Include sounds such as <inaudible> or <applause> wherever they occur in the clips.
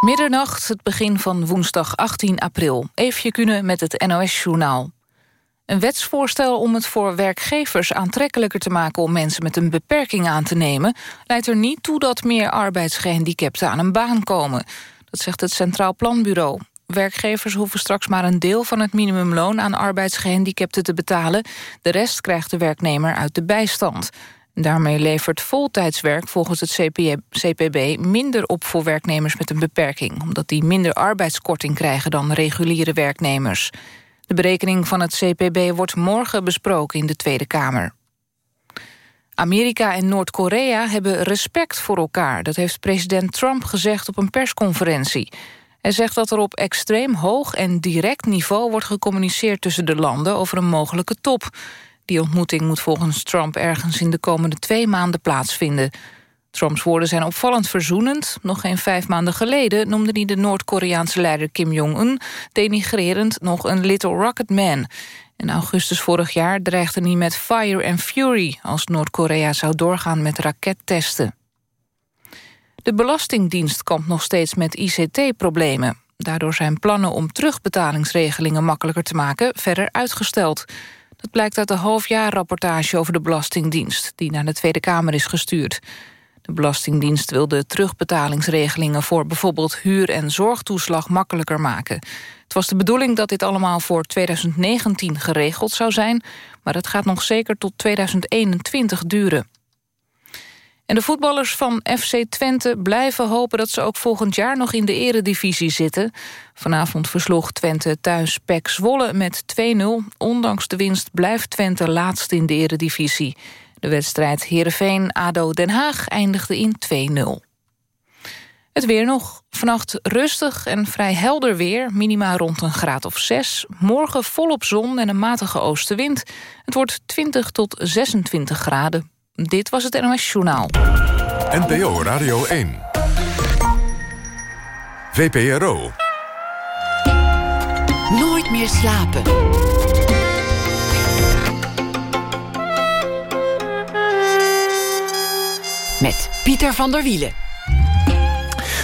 Middernacht, het begin van woensdag 18 april. Even kunnen met het NOS-journaal. Een wetsvoorstel om het voor werkgevers aantrekkelijker te maken... om mensen met een beperking aan te nemen... leidt er niet toe dat meer arbeidsgehandicapten aan een baan komen. Dat zegt het Centraal Planbureau. Werkgevers hoeven straks maar een deel van het minimumloon... aan arbeidsgehandicapten te betalen. De rest krijgt de werknemer uit de bijstand. Daarmee levert voltijdswerk volgens het CPB minder op voor werknemers met een beperking, omdat die minder arbeidskorting krijgen dan reguliere werknemers. De berekening van het CPB wordt morgen besproken in de Tweede Kamer. Amerika en Noord-Korea hebben respect voor elkaar. Dat heeft president Trump gezegd op een persconferentie. Hij zegt dat er op extreem hoog en direct niveau wordt gecommuniceerd tussen de landen over een mogelijke top. Die ontmoeting moet volgens Trump ergens in de komende twee maanden plaatsvinden. Trumps woorden zijn opvallend verzoenend. Nog geen vijf maanden geleden noemde hij de Noord-Koreaanse leider Kim Jong-un... denigrerend nog een Little Rocket Man. In augustus vorig jaar dreigde hij met fire and fury... als Noord-Korea zou doorgaan met rakettesten. De Belastingdienst kampt nog steeds met ICT-problemen. Daardoor zijn plannen om terugbetalingsregelingen makkelijker te maken... verder uitgesteld. Dat blijkt uit de halfjaarrapportage over de Belastingdienst... die naar de Tweede Kamer is gestuurd. De Belastingdienst wil de terugbetalingsregelingen... voor bijvoorbeeld huur- en zorgtoeslag makkelijker maken. Het was de bedoeling dat dit allemaal voor 2019 geregeld zou zijn... maar het gaat nog zeker tot 2021 duren. En de voetballers van FC Twente blijven hopen dat ze ook volgend jaar nog in de eredivisie zitten. Vanavond versloeg Twente thuis PEC Zwolle met 2-0. Ondanks de winst blijft Twente laatst in de eredivisie. De wedstrijd Heerenveen-ADO Den Haag eindigde in 2-0. Het weer nog. Vannacht rustig en vrij helder weer. Minima rond een graad of 6. Morgen volop zon en een matige oostenwind. Het wordt 20 tot 26 graden. Dit was het NOS Journaal. NPO Radio 1. VPRO. Nooit meer slapen. Met Pieter van der Wielen.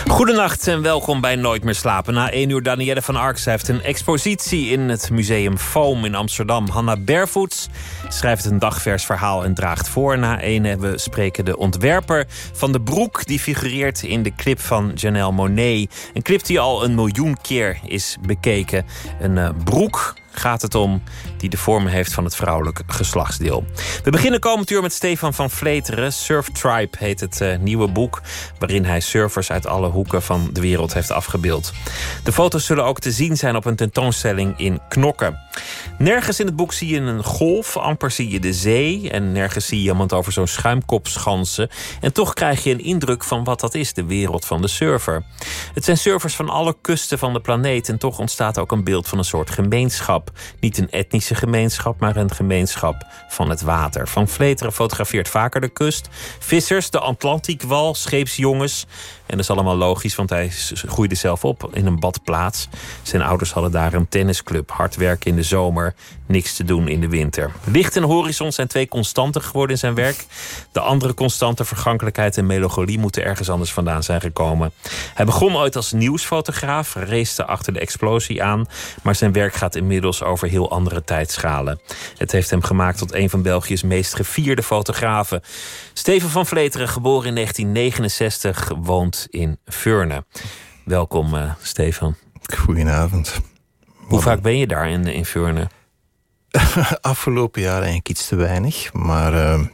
Goedenacht en welkom bij Nooit meer slapen. Na één uur Danielle van Arks heeft een expositie in het museum Foam in Amsterdam. Hanna Barefoots schrijft een dagvers verhaal en draagt voor. Na één we spreken de ontwerper van de broek... die figureert in de clip van Janelle Monet. Een clip die al een miljoen keer is bekeken. Een uh, broek gaat het om die de vorm heeft van het vrouwelijk geslachtsdeel. We beginnen komend uur met Stefan van Vleteren. Surf Tribe heet het uh, nieuwe boek... waarin hij surfers uit alle hoeken van de wereld heeft afgebeeld. De foto's zullen ook te zien zijn op een tentoonstelling in Knokken. Nergens in het boek zie je een golf, amper zie je de zee... en nergens zie je iemand over zo'n schuimkopschansen. En toch krijg je een indruk van wat dat is, de wereld van de surfer. Het zijn surfers van alle kusten van de planeet... en toch ontstaat ook een beeld van een soort gemeenschap. Niet een etnische gemeenschap, maar een gemeenschap van het water. Van Vleteren fotografeert vaker de kust. Vissers, de Atlantiekwal, scheepsjongens... En dat is allemaal logisch, want hij groeide zelf op in een badplaats. Zijn ouders hadden daar een tennisclub. Hard werken in de zomer, niks te doen in de winter. Licht en horizon zijn twee constanten geworden in zijn werk. De andere constante, vergankelijkheid en melancholie... moeten ergens anders vandaan zijn gekomen. Hij begon ooit als nieuwsfotograaf, race achter de explosie aan... maar zijn werk gaat inmiddels over heel andere tijdschalen. Het heeft hem gemaakt tot een van België's meest gevierde fotografen. Steven van Vleteren, geboren in 1969, woont in Furne. Welkom, uh, Stefan. Goedenavond. Hoe vaak ben je daar in, in Furne? <laughs> Afgelopen jaar eigenlijk iets te weinig. Maar uh,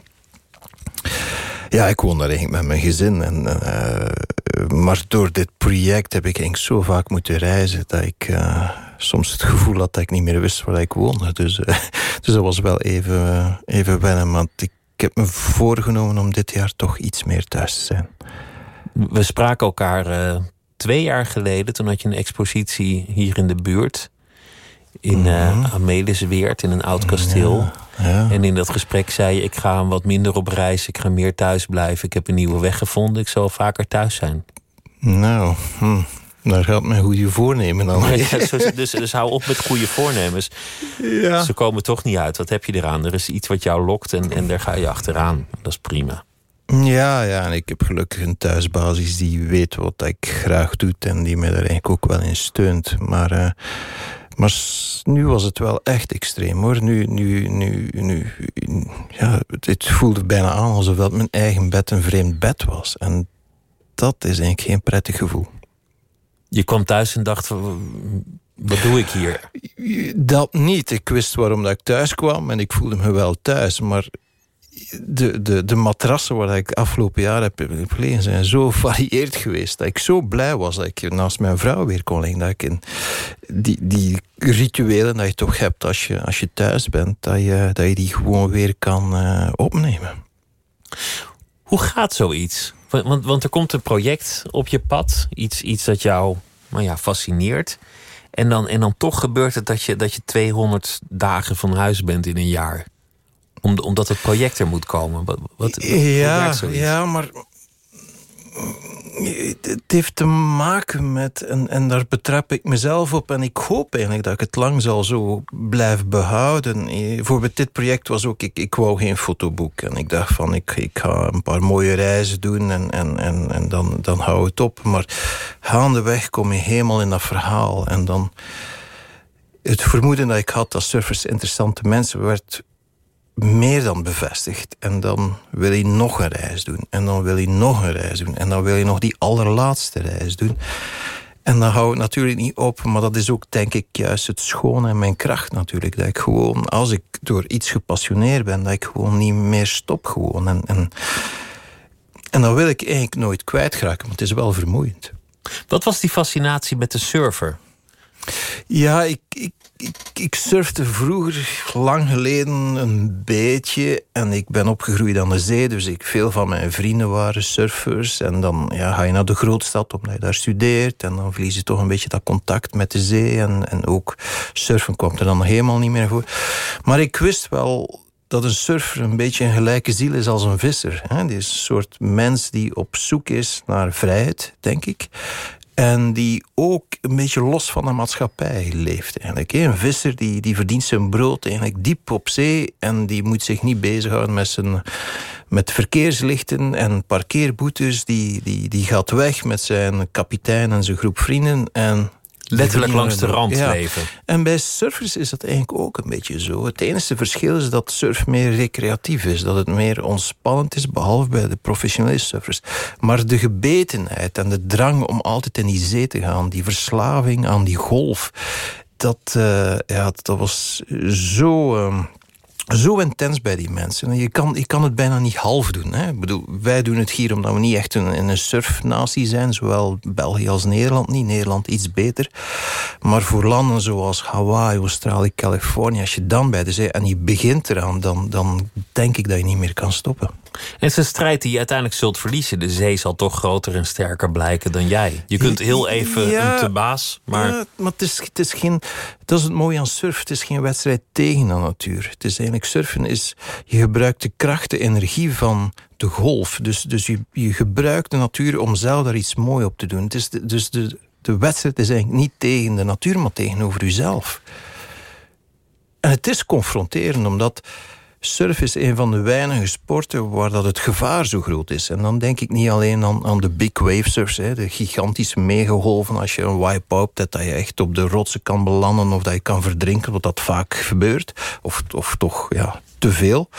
ja, ik woon daar eigenlijk met mijn gezin. En, uh, maar door dit project heb ik eigenlijk zo vaak moeten reizen... dat ik uh, soms het gevoel had dat ik niet meer wist waar ik woonde. Dus, <laughs> dus dat was wel even, even wennen. Want ik heb me voorgenomen om dit jaar toch iets meer thuis te zijn. We spraken elkaar uh, twee jaar geleden. Toen had je een expositie hier in de buurt. In uh, mm Amelisweert, in een oud kasteel. Ja, ja. En in dat gesprek zei je... ik ga wat minder op reis, ik ga meer thuis blijven. Ik heb een nieuwe weg gevonden, ik zal vaker thuis zijn. Nou, hm. Daar gaat mijn goede voornemen dan. Ja, dus, dus hou op met goede voornemens. Ja. Ze komen toch niet uit. Wat heb je eraan? Er is iets wat jou lokt en, en daar ga je achteraan. Dat is prima. Ja, ja, en ik heb gelukkig een thuisbasis die weet wat ik graag doe en die mij daar eigenlijk ook wel in steunt. Maar, uh, maar nu was het wel echt extreem hoor. Nu, nu, nu, nu ja, het voelde bijna aan alsof dat mijn eigen bed een vreemd bed was. En dat is eigenlijk geen prettig gevoel. Je kwam thuis en dacht, wat doe ik hier? Dat niet. Ik wist waarom dat ik thuis kwam en ik voelde me wel thuis. Maar de, de, de matrassen waar ik afgelopen jaar heb gelegen zijn zo varieerd geweest. Dat ik zo blij was dat ik naast mijn vrouw weer kon liggen. Dat ik in die, die rituelen dat je toch hebt als je, als je thuis bent, dat je, dat je die gewoon weer kan uh, opnemen. Hoe gaat zoiets? Want, want er komt een project op je pad, iets, iets dat jou nou ja, fascineert. En dan, en dan toch gebeurt het dat je, dat je 200 dagen van huis bent in een jaar. Om, omdat het project er moet komen. Wat, wat, ja, ja, maar het heeft te maken met, en, en daar betrap ik mezelf op, en ik hoop eigenlijk dat ik het lang zal zo blijven behouden. Bijvoorbeeld dit project was ook, ik, ik wou geen fotoboek. En ik dacht van, ik, ik ga een paar mooie reizen doen en, en, en, en dan, dan hou het op. Maar gaandeweg kom je helemaal in dat verhaal. En dan, het vermoeden dat ik had dat surfers interessante mensen werd meer dan bevestigd. En dan wil hij nog een reis doen. En dan wil hij nog een reis doen. En dan wil je nog die allerlaatste reis doen. En dan hou ik natuurlijk niet op, maar dat is ook denk ik juist het schone en mijn kracht natuurlijk. Dat ik gewoon, als ik door iets gepassioneerd ben, dat ik gewoon niet meer stop gewoon. En, en, en dan wil ik eigenlijk nooit kwijtraken, maar het is wel vermoeiend. Wat was die fascinatie met de surfer? Ja, ik, ik ik, ik surfte vroeger, lang geleden, een beetje. En ik ben opgegroeid aan de zee, dus ik, veel van mijn vrienden waren surfers. En dan ja, ga je naar de grootstad omdat je daar studeert. En dan verlies je toch een beetje dat contact met de zee. En, en ook surfen komt er dan helemaal niet meer voor. Maar ik wist wel dat een surfer een beetje een gelijke ziel is als een visser. Die is een soort mens die op zoek is naar vrijheid, denk ik. En die ook een beetje los van de maatschappij leeft eigenlijk. Een visser die, die verdient zijn brood eigenlijk diep op zee. En die moet zich niet bezighouden met, zijn, met verkeerslichten en parkeerboetes. Die, die, die gaat weg met zijn kapitein en zijn groep vrienden. En letterlijk langs de rand leven. En bij surfers is dat eigenlijk ook een beetje zo. Het enige verschil is dat surf meer recreatief is. Dat het meer ontspannend is, behalve bij de professionele surfers. Maar de gebetenheid en de drang om altijd in die zee te gaan... die verslaving aan die golf... dat, uh, ja, dat was zo... Uh, zo intens bij die mensen. Je kan, je kan het bijna niet half doen. Hè? Ik bedoel, wij doen het hier omdat we niet echt een, een surfnatie zijn. Zowel België als Nederland niet. Nederland iets beter. Maar voor landen zoals Hawaii, Australië, Californië... als je dan bij de zee en je begint eraan... dan, dan denk ik dat je niet meer kan stoppen. Het is een strijd die je uiteindelijk zult verliezen. De zee zal toch groter en sterker blijken dan jij. Je kunt heel even ja, een te baas, maar... Ja, maar het is, het is geen... Dat is het mooie aan surfen. Het is geen wedstrijd tegen de natuur. Het is eigenlijk surfen is... Je gebruikt de kracht, de energie van de golf. Dus, dus je, je gebruikt de natuur om zelf daar iets moois op te doen. Het is dus de, de wedstrijd is eigenlijk niet tegen de natuur, maar tegenover jezelf. En het is confronterend, omdat surf is een van de weinige sporten waar dat het gevaar zo groot is. En dan denk ik niet alleen aan, aan de big wave surfs, hè, de gigantische megagolven. Als je een wipe-out hebt, dat je echt op de rotsen kan belanden of dat je kan verdrinken, wat dat vaak gebeurt. Of, of toch ja, te veel.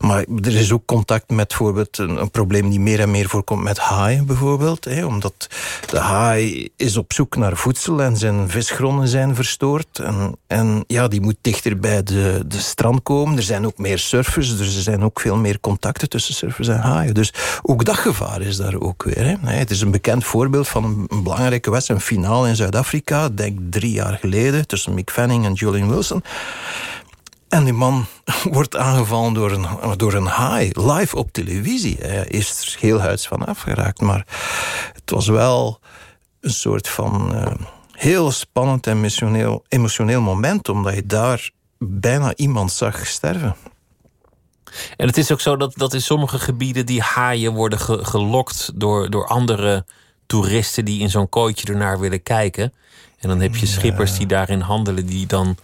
Maar er is ook contact met bijvoorbeeld een, een probleem die meer en meer voorkomt met haaien bijvoorbeeld. Hè, omdat de haai is op zoek naar voedsel en zijn visgronden zijn verstoord. En, en ja, die moet dichter bij de, de strand komen. Er zijn ook meer surfers, dus er zijn ook veel meer contacten tussen surfers en haaien. Dus ook dat gevaar is daar ook weer. Hè. Het is een bekend voorbeeld van een, een belangrijke wedstrijd, een finale in Zuid-Afrika, denk drie jaar geleden, tussen Mick Fanning en Julian Wilson. En die man <laughs> wordt aangevallen door een, door een haai, live op televisie. Hij is er heel huids van afgeraakt. Maar het was wel een soort van uh, heel spannend en emotioneel, emotioneel moment... omdat je daar bijna iemand zag sterven. En het is ook zo dat, dat in sommige gebieden die haaien worden gelokt door, door andere toeristen die in zo'n kooitje ernaar willen kijken. En dan heb je schippers die daarin handelen, die dan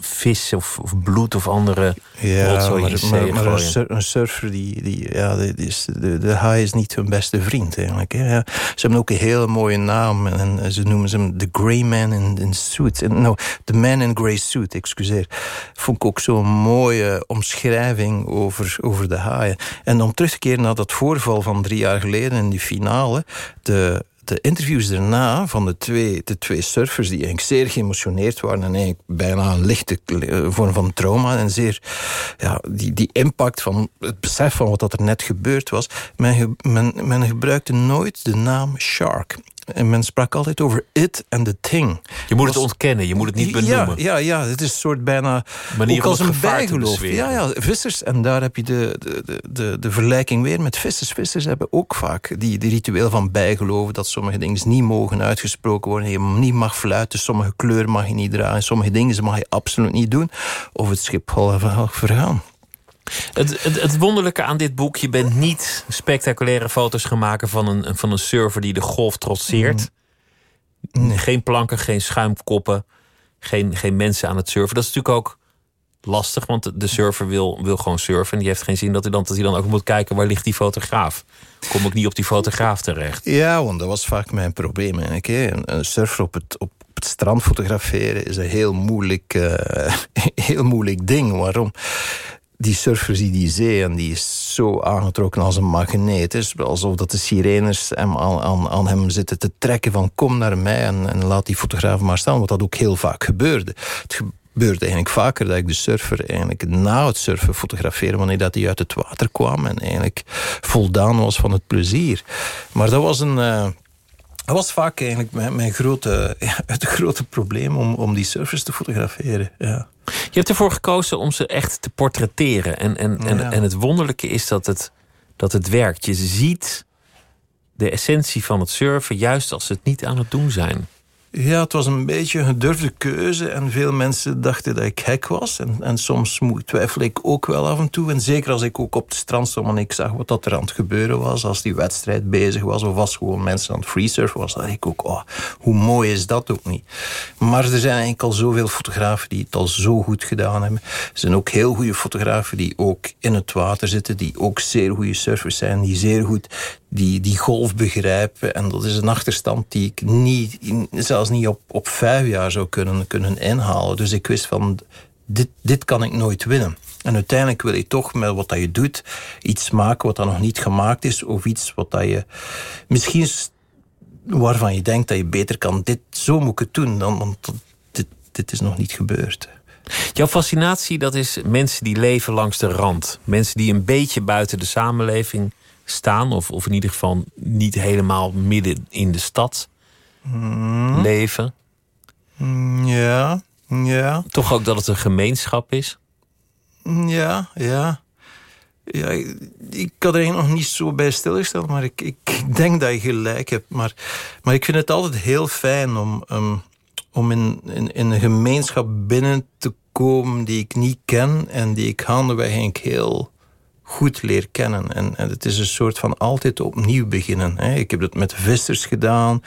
vis of, of bloed of andere Ja, rotzooi maar, in maar, maar een, gooien. sur- een surfer, die, die, ja, die is, de, de haai is niet hun beste vriend eigenlijk. Hè. Ja, ze hebben ook een hele mooie naam en, ze noemen ze hem The Grey Man in, in Suit. En, nou, The Man in Grey Suit, excuseer. Vond ik ook zo'n mooie omschrijving over, over de haaien. En om terug te keren naar dat voorval van drie jaar geleden in die finale, de de interviews daarna van de twee, de twee surfers... die eigenlijk zeer geëmotioneerd waren... en eigenlijk bijna een lichte eh, vorm van trauma... en zeer, ja, die, die impact van het besef van wat er net gebeurd was... Men, men gebruikte nooit de naam Shark. En men sprak altijd over it and the thing. Je moet het Was- ontkennen, je moet het niet benoemen. Ja, ja, ja het is een soort bijna... Manier ook als een bijgeloof. Ja, ja, vissers. En daar heb je de, de, de- de, de vergelijking weer met vissers. Vissers hebben ook vaak die, die ritueel van bijgeloven... dat sommige dingen niet mogen uitgesproken worden. Je niet mag fluiten, sommige kleuren mag je niet dragen... sommige dingen mag je absoluut niet doen. Of het schip zal vergaan. Het, het, het wonderlijke aan dit boek, je bent niet spectaculaire foto's gaan maken van een, van een surfer die de golf trotseert. Geen planken, geen schuimkoppen, geen, geen mensen aan het surfen. Dat is natuurlijk ook lastig, want de surfer wil, wil gewoon surfen. En die heeft geen zin dat hij, dan, dat hij dan ook moet kijken waar ligt die fotograaf. Kom ik niet op die fotograaf terecht. Ja, want dat was vaak mijn probleem eigenlijk. Hè. Een, een surfer op het, op het strand fotograferen is een heel moeilijk, eh, <laughs> heel moeilijk ding. Waarom? Die surfer ziet die zee en die is zo aangetrokken als een magneet. Is alsof dat de sirenes hem aan, aan, aan hem zitten te trekken van kom naar mij en, en laat die fotograaf maar staan. Wat dat ook heel vaak gebeurde. Het gebeurde eigenlijk vaker dat ik de surfer eigenlijk na het surfen fotografeerde wanneer dat hij uit het water kwam en eigenlijk voldaan was van het plezier. Maar dat was een... eh, dat was vaak eigenlijk mijn, mijn grote, ja, <laughs> het grote probleem om, om die surfers te fotograferen. Ja. Je hebt ervoor gekozen om ze echt te portretteren. En, en, en, Ja. en het wonderlijke is dat het, dat het werkt. Je ziet de essentie van het surfen juist als ze het niet aan het doen zijn. Ja, het was een beetje een gedurfde keuze. En veel mensen dachten dat ik gek was. En, en soms twijfel ik ook wel af en toe. En zeker als ik ook op het strand stond en ik zag wat dat er aan het gebeuren was. Als die wedstrijd bezig was. Of als gewoon mensen aan het freesurfen was. dacht ik ook, oh, hoe mooi is dat ook niet. Maar er zijn eigenlijk al zoveel fotografen die het al zo goed gedaan hebben. Er zijn ook heel goede fotografen die ook in het water zitten. Die ook zeer goede surfers zijn. Die zeer goed die, die golf begrijpen. En dat is een achterstand die ik niet, zelfs niet op, op vijf jaar zou kunnen, kunnen inhalen. Dus ik wist van, dit, dit kan ik nooit winnen. En uiteindelijk wil je toch met wat dat je doet iets maken wat dat nog niet gemaakt is. Of iets wat dat je misschien waarvan je denkt dat je beter kan. Dit, zo moet ik het doen, dan, want dit, dit is nog niet gebeurd. Jouw fascinatie, dat is mensen die leven langs de rand. Mensen die een beetje buiten de samenleving staan. Of, of in ieder geval niet helemaal midden in de stad leven. Mm, Ja, ja. Toch ook dat het een gemeenschap is. Ja, ja. Ja, ik, ik had er nog niet zo bij stilgesteld, maar ik, ik denk dat je gelijk hebt. Maar, maar ik vind het altijd heel fijn om, um, om in, in, in een gemeenschap binnen te komen die ik niet ken en die ik eigenlijk heel goed leer kennen. En, en het is een soort van altijd opnieuw beginnen. Hè. Ik heb dat met vissers gedaan.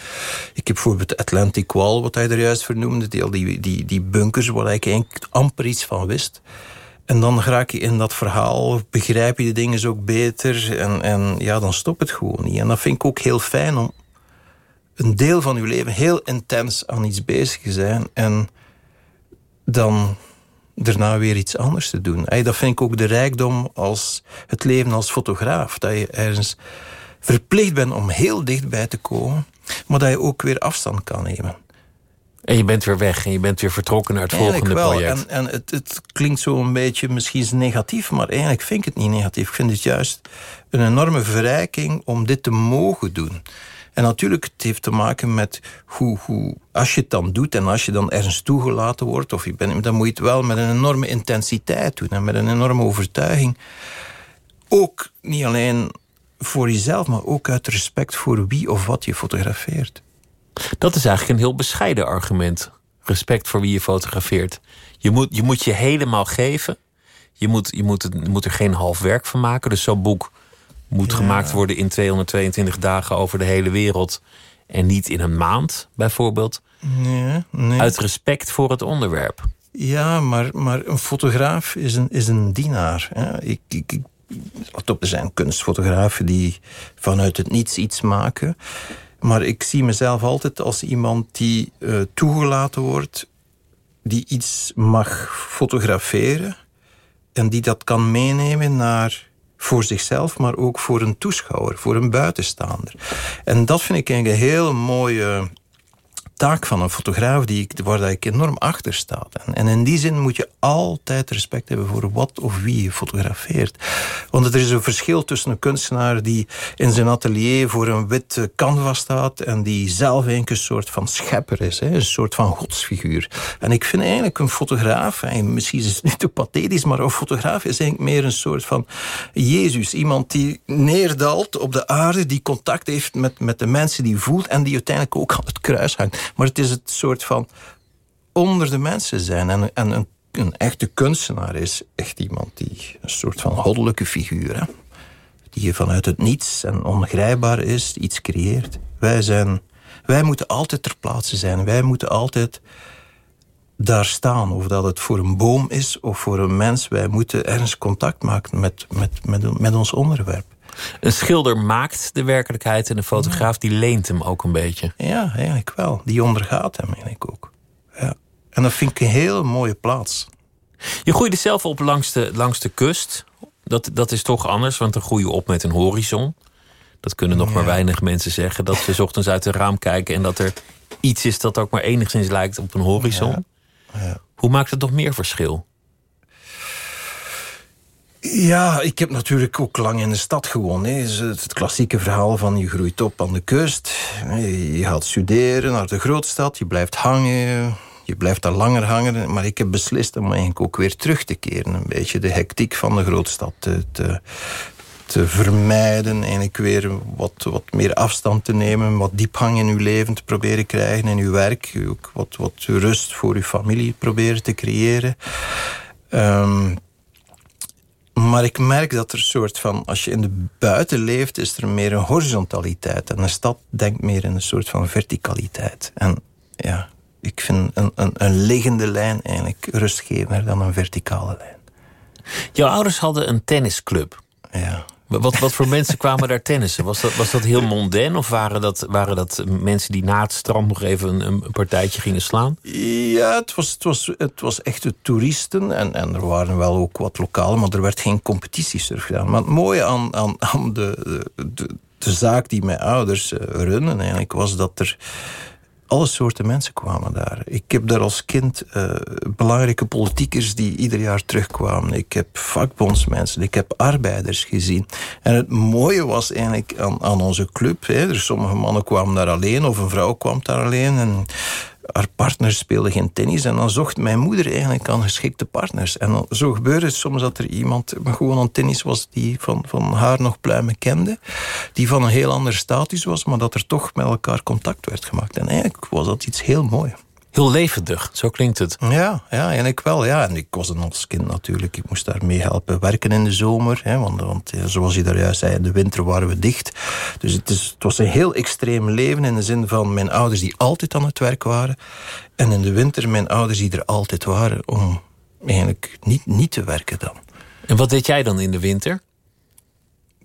Ik heb bijvoorbeeld Atlantic Wall, wat hij er juist vernoemde. Die, die, die, die bunkers waar ik eigenlijk amper iets van wist. En dan raak je in dat verhaal, begrijp je de dingen zo ook beter. En, en ja, dan stopt het gewoon niet. En dat vind ik ook heel fijn om een deel van je leven heel intens aan iets bezig te zijn. En dan daarna weer iets anders te doen. Hey, dat vind ik ook de rijkdom als het leven als fotograaf. Dat je ergens verplicht bent om heel dichtbij te komen, maar dat je ook weer afstand kan nemen. En je bent weer weg en je bent weer vertrokken naar het Eigenlijk volgende wel. project. En, en het, het klinkt zo een beetje misschien is negatief, maar eigenlijk vind ik het niet negatief. Ik vind het juist een enorme verrijking om dit te mogen doen. En natuurlijk, het heeft te maken met hoe, hoe, als je het dan doet en als je dan ergens toegelaten wordt, of je bent, dan moet je het wel met een enorme intensiteit doen en met een enorme overtuiging. Ook niet alleen voor jezelf, maar ook uit respect voor wie of wat je fotografeert. Dat is eigenlijk een heel bescheiden argument. Respect voor wie je fotografeert. Je moet je, moet je helemaal geven. Je moet, je, moet je moet er geen half werk van maken. Dus zo'n boek moet gemaakt worden in 222 dagen over de hele wereld. En niet in een maand, bijvoorbeeld. Nee, nee. Uit respect voor het onderwerp. Ja, maar, maar een fotograaf is een, is een dienaar. Hè. Ik, ik, ik, er zijn kunstfotografen die vanuit het niets iets maken. Maar ik zie mezelf altijd als iemand die uh, toegelaten wordt... die iets mag fotograferen... en die dat kan meenemen naar voor zichzelf, maar ook voor een toeschouwer, voor een buitenstaander. En dat vind ik een hele mooie taak van een fotograaf die ik, waar ik enorm achter sta. En, in die zin moet je altijd respect hebben voor wat of wie je fotografeert. Want er is een verschil tussen een kunstenaar die in zijn atelier voor een wit canvas staat en die zelf een soort van schepper is, een soort van godsfiguur. En ik vind eigenlijk een fotograaf, en misschien is het niet te pathetisch, maar een fotograaf is eigenlijk meer een soort van Jezus. Iemand die neerdalt op de aarde, die contact heeft met, met de mensen die voelt en die uiteindelijk ook aan het kruis hangt. Maar het is het soort van onder de mensen zijn. En, en een, een echte kunstenaar is echt iemand die een soort van goddelijke figuur... Hè? die vanuit het niets en ongrijpbaar is, iets creëert. Wij, zijn, wij moeten altijd ter plaatse zijn. Wij moeten altijd daar staan. Of dat het voor een boom is of voor een mens. Wij moeten ergens contact maken met, met, met ons onderwerp. Een schilder maakt de werkelijkheid en een fotograaf die leent hem ook een beetje. Ja, eigenlijk wel. Die ondergaat hem eigenlijk ook. Ja. En dat vind ik een hele mooie plaats. Je groeide zelf op langs de, langs de kust. Dat, dat is toch anders, want dan groei je op met een horizon. Dat kunnen nog maar weinig mensen zeggen. Dat ze ochtends uit het raam kijken en dat er iets is dat ook maar enigszins lijkt op een horizon. Ja. Hoe maakt het nog meer verschil? Ja, ik heb natuurlijk ook lang in de stad gewoond. Hè. Het klassieke verhaal van je groeit op aan de kust. Je gaat studeren naar de grootstad, je blijft hangen. Je blijft daar langer hangen. Maar ik heb beslist om eigenlijk ook weer terug te keren. Een beetje de hectiek van de grootstad te, te, te vermijden. Eigenlijk weer wat, wat meer afstand te nemen. Wat diepgang in uw leven te proberen krijgen. In uw werk. Ook wat, wat rust voor uw familie proberen te creëren. Um, maar ik merk dat er een soort van, als je in de buiten leeft, is er meer een horizontaliteit. En een stad denkt meer in een soort van verticaliteit. En ja, ik vind een, een, een liggende lijn eigenlijk rustgevender dan een verticale lijn. Jouw ouders hadden een tennisclub. Ja. Wat, wat voor mensen kwamen daar tennissen? Was dat, was dat heel mondain of waren dat, waren dat mensen die na het strand nog even een, een partijtje gingen slaan? Ja, het was, het was, het was echte toeristen en, en er waren wel ook wat lokale, maar er werd geen competitiesurf gedaan. Maar het mooie aan, aan, aan de, de, de zaak die mijn ouders eh, runnen eigenlijk was dat er alle soorten mensen kwamen daar. Ik heb daar als kind uh, belangrijke politiekers die ieder jaar terugkwamen. Ik heb vakbondsmensen, ik heb arbeiders gezien. En het mooie was eigenlijk aan, aan onze club. Hè, er sommige mannen kwamen daar alleen of een vrouw kwam daar alleen. En haar partner speelde geen tennis. En dan zocht mijn moeder eigenlijk aan geschikte partners. En zo gebeurde het soms dat er iemand gewoon aan tennis was die van, van haar nog pluimen kende. Die van een heel ander status was, maar dat er toch met elkaar contact werd gemaakt. En eigenlijk was dat iets heel moois. Heel levendig, zo klinkt het. Ja, ja en ik wel. Ja. En ik was een als kind natuurlijk. Ik moest daar mee helpen werken in de zomer. Hè, want, want zoals je daar juist zei, in de winter waren we dicht. Dus het, is, het was een heel extreem leven in de zin van mijn ouders die altijd aan het werk waren. En in de winter mijn ouders die er altijd waren om eigenlijk niet, niet te werken dan. En wat deed jij dan in de winter?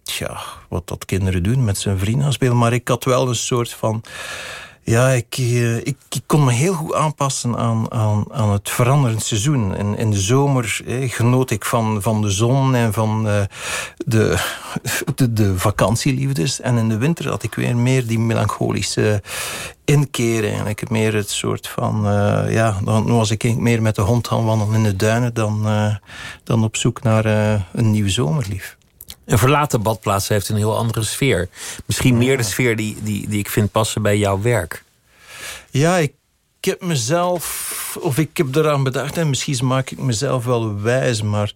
Tja, wat dat kinderen doen met zijn vrienden spelen. Maar ik had wel een soort van ja, ik, eh, ik, ik, kon me heel goed aanpassen aan, aan, aan het veranderend seizoen. In, in de zomer eh, genoot ik van, van de zon en van uh, de, <laughs> de, de, vakantieliefdes. En in de winter had ik weer meer die melancholische inkeer. Eigenlijk meer het soort van... Ja, dan was ik meer met de hond gaan wandelen in de duinen... dan, dan op zoek naar een nieuw zomerlief. Een verlaten badplaats heeft een heel andere sfeer. Misschien meer de sfeer die, die, die ik vind passen bij jouw werk. Ja, ik heb mezelf, of ik heb eraan bedacht, en misschien maak ik mezelf wel wijs, maar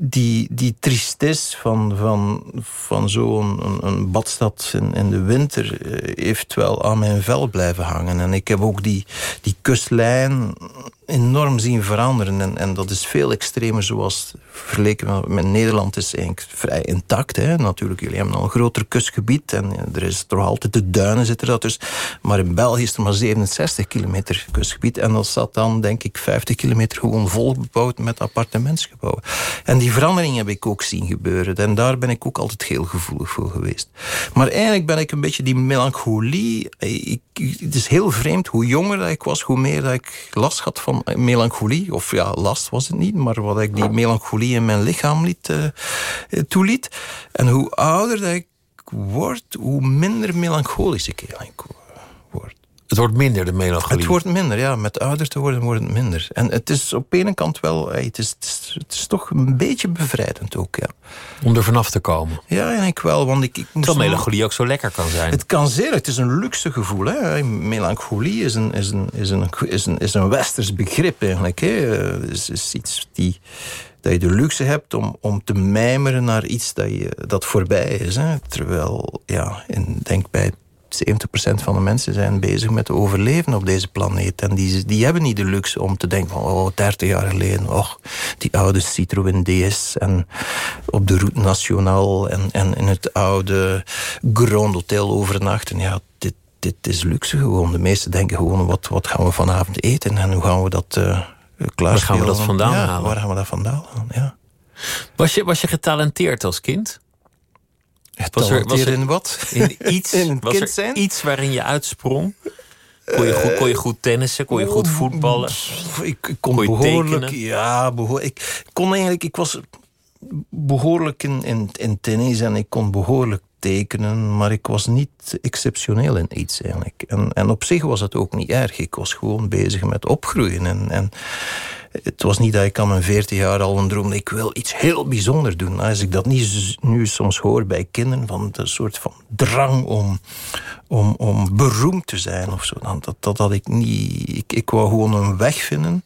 die, die tristesse van, van, van zo'n een, een, badstad in, in, de winter eh, heeft wel aan mijn vel blijven hangen. En ik heb ook die, die kustlijn enorm zien veranderen. En, en dat is veel extremer zoals vergeleken met Nederland is eigenlijk vrij intact. Hè. Natuurlijk, jullie hebben al een groter kustgebied en er is toch altijd de duinen zitten dat dus. Maar in België is er maar 67 kilometer kustgebied en dat zat dan denk ik 50 kilometer gewoon volgebouwd met appartementsgebouwen. En die verandering heb ik ook zien gebeuren en daar ben ik ook altijd heel gevoelig voor geweest. Maar eigenlijk ben ik een beetje die melancholie. Het is heel vreemd hoe jonger dat ik was, hoe meer dat ik last had van melancholie. Of ja, last was het niet, maar wat ik die melancholie in mijn lichaam liet, uh, toeliet. En hoe ouder dat ik word, hoe minder melancholisch ik eigenlijk word. Het wordt minder, de melancholie. Het wordt minder, ja. Met ouder te worden wordt het minder. En het is op ene kant wel... Het is, het is, toch een beetje bevrijdend ook, ja. Om er vanaf te komen. Ja, eigenlijk wel. Want ik, ik Terwijl melancholie ook zo lekker kan zijn. Het kan zeer. Het is een luxe gevoel. Hè. Melancholie is een, is, een, is, een, is, een, is een westers begrip eigenlijk. Hè. Het is, is iets die dat je de luxe hebt om, om te mijmeren naar iets dat, je, dat voorbij is. Hè. Terwijl, ja, in, denk bij 70% van de mensen zijn bezig met overleven op deze planeet. En die, die hebben niet de luxe om te denken van... oh, 30 jaar geleden, oh, die oude Citroën DS... en op de Route Nationale en, en in het oude Grand Hotel overnachten. Ja, dit, dit is luxe gewoon. De meesten denken gewoon, wat, wat gaan we vanavond eten... en hoe gaan we dat uh, Waar gaan we dat vandaan ja, halen? Waar gaan we dat vandaan halen, ja. Was je, was je getalenteerd als kind? Was er, was er in wat? In iets, <laughs> in was kind zijn? iets waarin je uitsprong? Kon je, goed, kon je goed tennissen? Kon je goed voetballen? Ik, ik kon, kon behoorlijk... Ja, behoor, ik kon eigenlijk... Ik was behoorlijk in, in, in tennis en ik kon behoorlijk tekenen, maar ik was niet exceptioneel in iets eigenlijk. En, en op zich was het ook niet erg. Ik was gewoon bezig met opgroeien. En, en het was niet dat ik aan mijn veertig jaar al een droom... ik wil iets heel bijzonders doen. Als ik dat niet nu soms hoor bij kinderen... van een soort van drang om, om, om beroemd te zijn of zo... Dat, dat had ik niet... Ik, ik wou gewoon een weg vinden...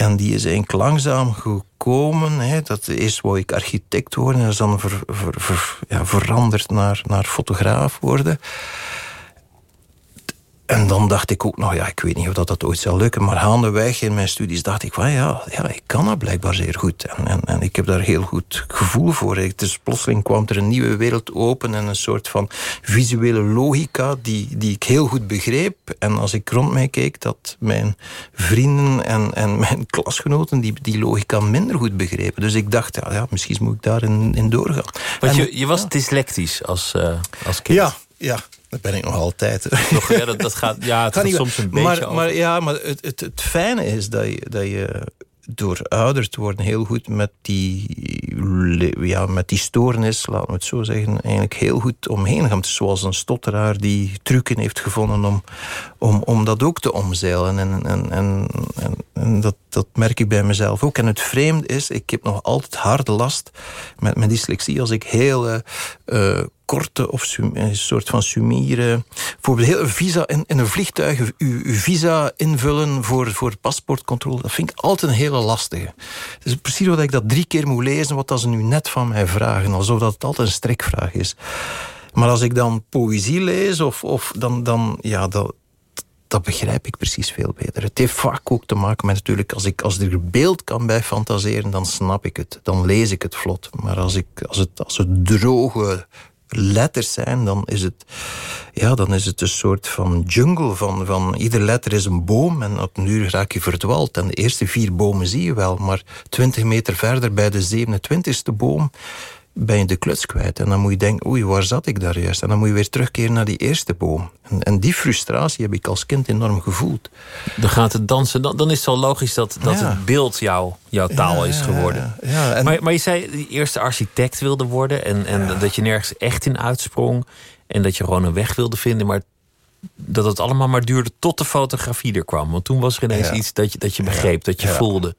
En die is eigenlijk langzaam gekomen. Hè. Dat eerst wou ik architect worden. En is dan ver, ver, ver, ja, veranderd naar, naar fotograaf worden. En dan dacht ik ook, nou ja, ik weet niet of dat, dat ooit zal lukken. Maar gaandeweg in mijn studies dacht ik, van ja, ja, ik kan dat blijkbaar zeer goed. En, en, en ik heb daar heel goed gevoel voor. Dus plotseling kwam er een nieuwe wereld open en een soort van visuele logica die, die ik heel goed begreep. En als ik rond mij keek, dat mijn vrienden en, en mijn <laughs> klasgenoten die, die logica minder goed begrepen. Dus ik dacht, ja, ja misschien moet ik daarin in doorgaan. Want je, je was dyslectisch als, uh, als kind. Ja, ja, dat ben ik nog altijd. <laughs> Nog, ja, dat, dat gaat, ja, het gaat, gaat soms een beetje maar, maar, ja, maar het, het, het fijne is dat je, dat je door ouder te worden heel goed met die, ja, met die stoornis, laten we het zo zeggen, eigenlijk heel goed omheen gaan. Zoals een stotteraar die trucken heeft gevonden om, om, om dat ook te omzeilen. En, en, en, en, dat, dat merk ik bij mezelf ook. En het vreemde is, ik heb nog altijd harde last met mijn dyslexie als ik heel uh, korte of een soort van sumieren. Bijvoorbeeld heel een visa in, in een vliegtuig, uw, visa invullen voor, voor paspoortcontrole. Dat vind ik altijd een hele lastige. Het is precies wat ik dat drie keer moet lezen, wat ze nu net van mij vragen. Alsof dat het altijd een strikvraag is. Maar als ik dan poëzie lees, of, of dan, dan ja, dat, dat begrijp ik precies veel beter. Het heeft vaak ook te maken met natuurlijk, als ik als er beeld kan bij fantaseren, dan snap ik het. Dan lees ik het vlot. Maar als, ik, als, het, als het droge letters zijn, dan is het, ja, dan is het een soort van jungle. Van, van ieder letter is een boom en op een uur raak je verdwaald. En de eerste vier bomen zie je wel, maar twintig meter verder bij de 27e boom ben je de kluts kwijt. En dan moet je denken, oei, waar zat ik daar juist? En dan moet je weer terugkeren naar die eerste boom. En, en die frustratie heb ik als kind enorm gevoeld. Dan gaat het dansen, dan, dan is het wel logisch dat, dat het beeld jou, jouw taal is geworden. Ja, en... maar, maar je zei, die eerste architect wilde worden... en, en dat je nergens echt in uitsprong... en dat je gewoon een weg wilde vinden... maar dat het allemaal maar duurde tot de fotografie er kwam. Want toen was er ineens iets dat je, dat je begreep, dat je voelde.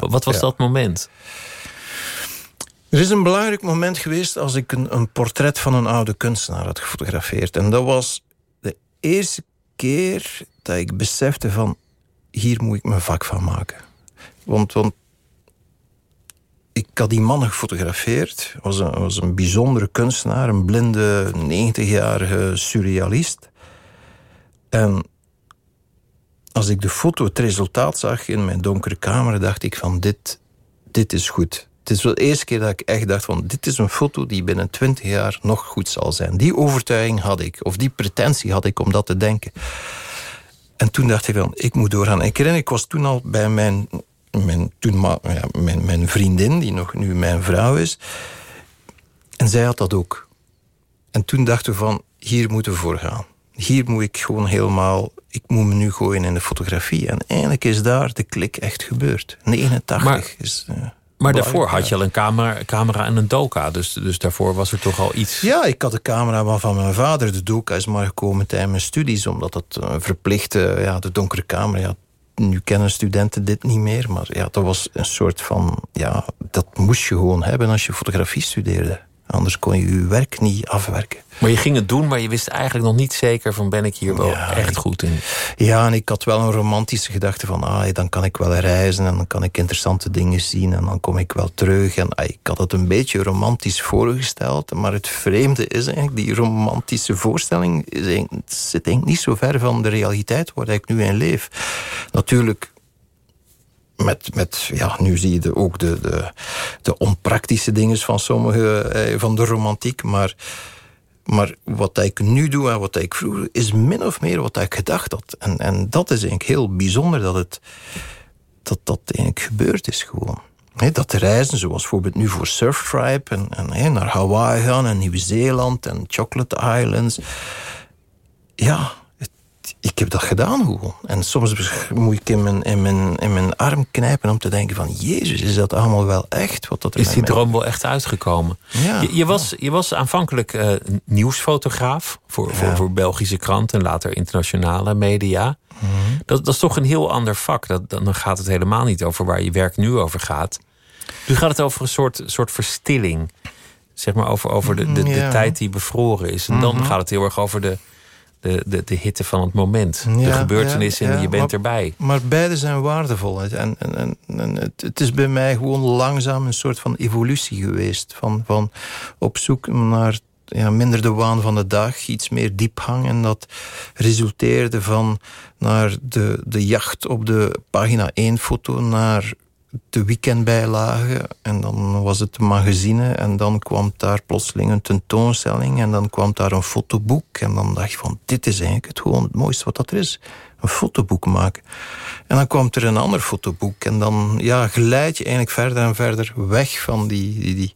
Wat was dat moment? Er is een belangrijk moment geweest als ik een, een, portret van een oude kunstenaar had gefotografeerd. En dat was de eerste keer dat ik besefte van... hier moet ik mijn vak van maken. Want, want ik had die man gefotografeerd. was een, was een bijzondere kunstenaar. Een blinde, 90-jarige surrealist. En als ik de foto, het resultaat zag in mijn donkere kamer, dacht ik van dit, dit is goed. Het is wel de eerste keer dat ik echt dacht van dit is een foto die binnen twintig jaar nog goed zal zijn. Die overtuiging had ik, of die pretentie had ik om dat te denken. En toen dacht ik van, ik moet doorgaan. Ik herinner, ik was toen al bij mijn, mijn, toen, ja, mijn, mijn vriendin, die nog nu mijn vrouw is. En zij had dat ook. En toen dachten we van, hier moeten we voor gaan. Hier moet ik gewoon helemaal, ik moet me nu gooien in de fotografie. En eindelijk is daar de klik echt gebeurd. 89 maar, is... Uh, maar daarvoor had je al een camera, camera en een doka. Dus, dus daarvoor was er toch al iets... Ja, ik had de camera van mijn vader. De doka is maar gekomen tijdens mijn studies. Omdat uh, verplichte, ja, de donkere camera... Ja, nu kennen studenten dit niet meer. Maar ja, dat was een soort van... Ja, dat moest je gewoon hebben als je fotografie studeerde. Anders kon je je werk niet afwerken. Maar je ging het doen, maar je wist eigenlijk nog niet zeker van ben ik hier wel echt goed in. Ja, en ik had wel een romantische gedachte van ah, dan kan ik wel reizen en dan kan ik interessante dingen zien en dan kom ik wel terug. En ah, ik had het een beetje romantisch voorgesteld, maar het vreemde is eigenlijk, die romantische voorstelling is eigenlijk, zit eigenlijk niet zo ver van de realiteit waar ik nu in leef. Natuurlijk met, met, ja, nu zie je ook de, de, de onpraktische dingen van sommige eh, van de romantiek. Maar, maar wat ik nu doe en wat ik vroeger, is min of meer wat ik gedacht had. En, en dat is eigenlijk heel bijzonder dat het, dat, dat eigenlijk gebeurd is gewoon. dat reizen, zoals bijvoorbeeld nu voor Surf Tribe en, en naar Hawaii gaan en Nieuw-Zeeland en Chocolate Islands. Ja, gedaan gewoon. En soms moet ik in mijn, in, mijn, in mijn arm knijpen om te denken van... Jezus, is dat allemaal wel echt? Wat dat is die droom wel echt uitgekomen? Ja. Je, je, was, je was aanvankelijk uh, nieuwsfotograaf voor, voor, voor Belgische kranten... en later internationale media. Mhm. dat, dat is toch een heel ander vak. Dat, dan gaat het helemaal niet over waar je werk nu over gaat. Nu gaat het over een soort, soort verstilling. Zeg maar over, over de, de, de tijd die bevroren is. En dan mhm. gaat het heel erg over de de, de, de hitte van het moment. de gebeurtenissen en je bent erbij. Maar beide zijn waardevol. En, en, en, en het, het, is bij mij gewoon langzaam een soort van evolutie geweest. Van, van op zoek naar ja, minder de waan van de dag, iets meer diepgang. En dat resulteerde van naar de, de jacht op de pagina 1 foto naar de weekendbijlagen en dan was het een magazine en dan kwam daar plotseling een tentoonstelling en dan kwam daar een fotoboek en dan dacht je van dit is eigenlijk het gewoon het mooiste wat dat er is. Een fotoboek maken. En dan kwam er een ander fotoboek en dan ja, geleid je eigenlijk verder en verder weg van die, die, die,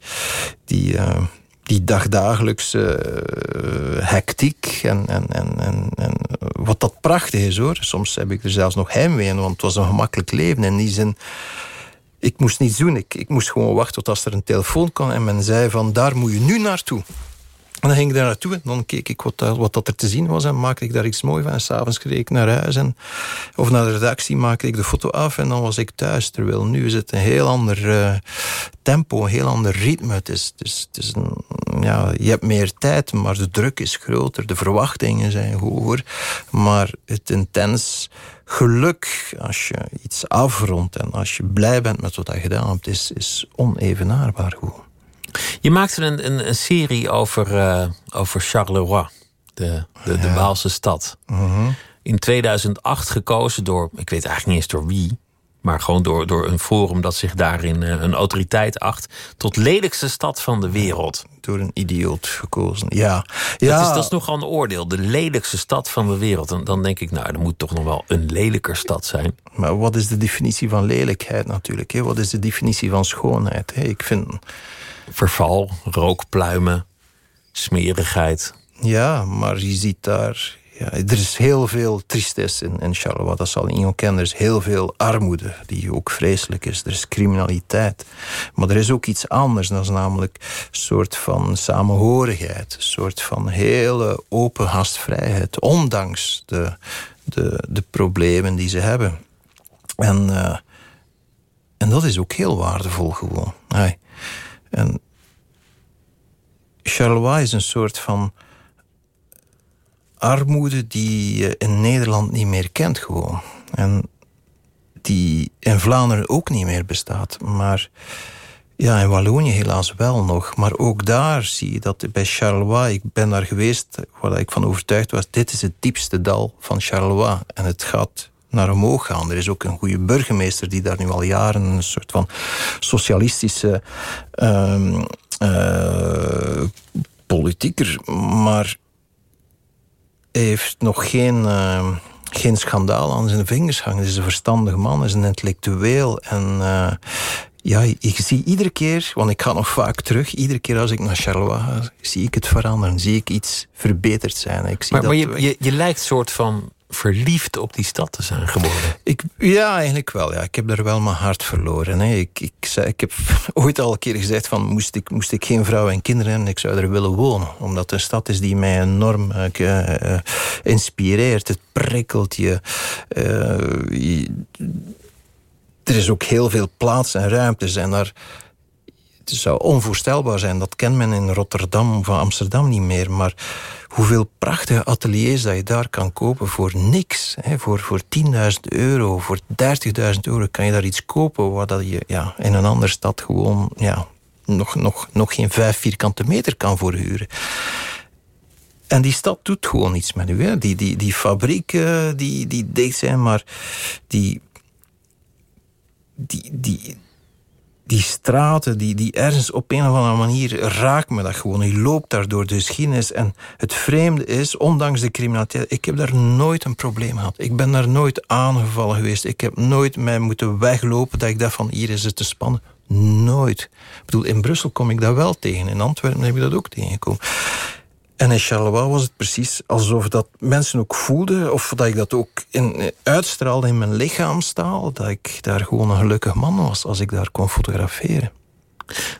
die, uh, die dagdagelijkse uh, hectiek en, en, en, en, en wat dat prachtig is hoor. Soms heb ik er zelfs nog heimwee in, want het was een gemakkelijk leven. In die zin ik moest niets doen. Ik, ik moest gewoon wachten tot als er een telefoon kwam en men zei van daar moet je nu naartoe. En dan ging ik daar naartoe en dan keek ik wat, wat dat er te zien was en maakte ik daar iets moois van. En s'avonds kreeg ik naar huis en, of naar de redactie maakte ik de foto af en dan was ik thuis. Terwijl nu is het een heel ander uh, tempo, een heel ander ritme. Het is, het is, het is een, ja, je hebt meer tijd, maar de druk is groter. De verwachtingen zijn hoger. Maar het intens geluk als je iets afrondt en als je blij bent met wat je gedaan hebt, is, is onevenaarbaar gewoon. Je maakte een, een, een serie over, uh, over Charleroi, de, de, de Waalse stad. Mhm. In 2008 gekozen door, ik weet eigenlijk niet eens door wie, maar gewoon door, door een forum dat zich daarin uh, een autoriteit acht, tot lelijkste stad van de wereld. Door een idioot gekozen, ja. ja. Dat, is, dat is nogal een oordeel, de lelijkste stad van de wereld. En dan denk ik, nou, er moet toch nog wel een lelijker stad zijn. Maar wat is de definitie van lelijkheid natuurlijk? Hè? Wat is de definitie van schoonheid? Hè? Ik vind verval, rookpluimen, smerigheid. Ja, maar je ziet daar... Ja, er is heel veel tristesse in, in Charleroi, dat zal iemand kennen. Er is heel veel armoede, die ook vreselijk is. Er is criminaliteit. Maar er is ook iets anders, dat is namelijk een soort van samenhorigheid. Een soort van hele open gastvrijheid, ondanks de, de, de problemen die ze hebben. En, uh, en dat is ook heel waardevol gewoon. Hey. En Charleroi is een soort van armoede die je in Nederland niet meer kent gewoon. En die in Vlaanderen ook niet meer bestaat. Maar ja, in Wallonië helaas wel nog. Maar ook daar zie je dat bij Charleroi... Ik ben daar geweest, waar ik van overtuigd was... dit is het diepste dal van Charleroi. En het gaat naar omhoog gaan. Er is ook een goede burgemeester die daar nu al jaren een soort van socialistische uh, uh, politieker, maar heeft nog geen, uh, geen schandaal aan zijn vingers hangen. Hij is een verstandig man, is een intellectueel en uh, ja, ik zie iedere keer, want ik ga nog vaak terug, iedere keer als ik naar Charleroi ga, zie ik het veranderen, zie ik iets verbeterd zijn. Ik zie maar, dat maar je, je, je lijkt soort van verliefd op die stad te zijn geworden. Ik, ja, eigenlijk wel. Ja. Ik heb daar wel mijn hart verloren. Hè. Ik, ik, zei, ik heb <laughs> ooit al een keer gezegd van moest ik, moest ik geen vrouw en kinderen hebben, ik zou er willen wonen. Omdat een stad is die mij enorm uh, uh, inspireert. Het prikkelt je, er is ook heel veel plaats en ruimtes. En daar, het zou onvoorstelbaar zijn. Dat kent men in Rotterdam of Amsterdam niet meer. Maar hoeveel prachtige ateliers dat je daar kan kopen voor niks. Hè, voor voor 10.000 euro, voor 30.000 euro kan je daar iets kopen... waar dat je ja, in een andere stad gewoon ja, nog, nog, nog geen vijf vierkante meter kan voor huren. En die stad doet gewoon iets met u. Hè. Die, die, die fabrieken die, die dicht zijn, maar die die, die, die straten, die, die ergens op een of andere manier raakt me dat gewoon. Je loopt daar door de geschiedenis. En het vreemde is, ondanks de criminaliteit, ik heb daar nooit een probleem gehad. Ik ben daar nooit aangevallen geweest. Ik heb nooit mij moeten weglopen dat ik dacht van hier is het te spannen. Nooit. Ik bedoel, in Brussel kom ik dat wel tegen. In Antwerpen heb ik dat ook tegengekomen. En in Charleroi was het precies alsof dat mensen ook voelden, of dat ik dat ook in, uitstraalde in mijn lichaamstaal, dat ik daar gewoon een gelukkig man was als ik daar kon fotograferen.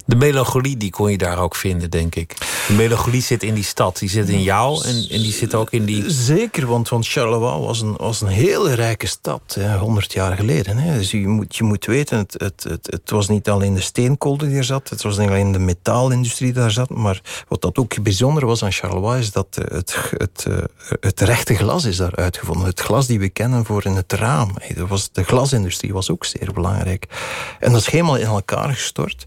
De melancholie die kon je daar ook vinden, denk ik. De melancholie zit in die stad, die zit in jou en, en die zit ook in die... Zeker, want, want Charleroi was een, was een hele rijke stad, honderd jaar geleden. Hè. Dus je moet, je moet weten, het, het, het, het was niet alleen de steenkool die er zat, het was niet alleen de metaalindustrie die daar zat, maar wat dat ook bijzonder was aan Charleroi is dat het, het, het rechte glas is daar uitgevonden. Het glas die we kennen voor in het raam. Was, de glasindustrie was ook zeer belangrijk. En dat is helemaal in elkaar gestort.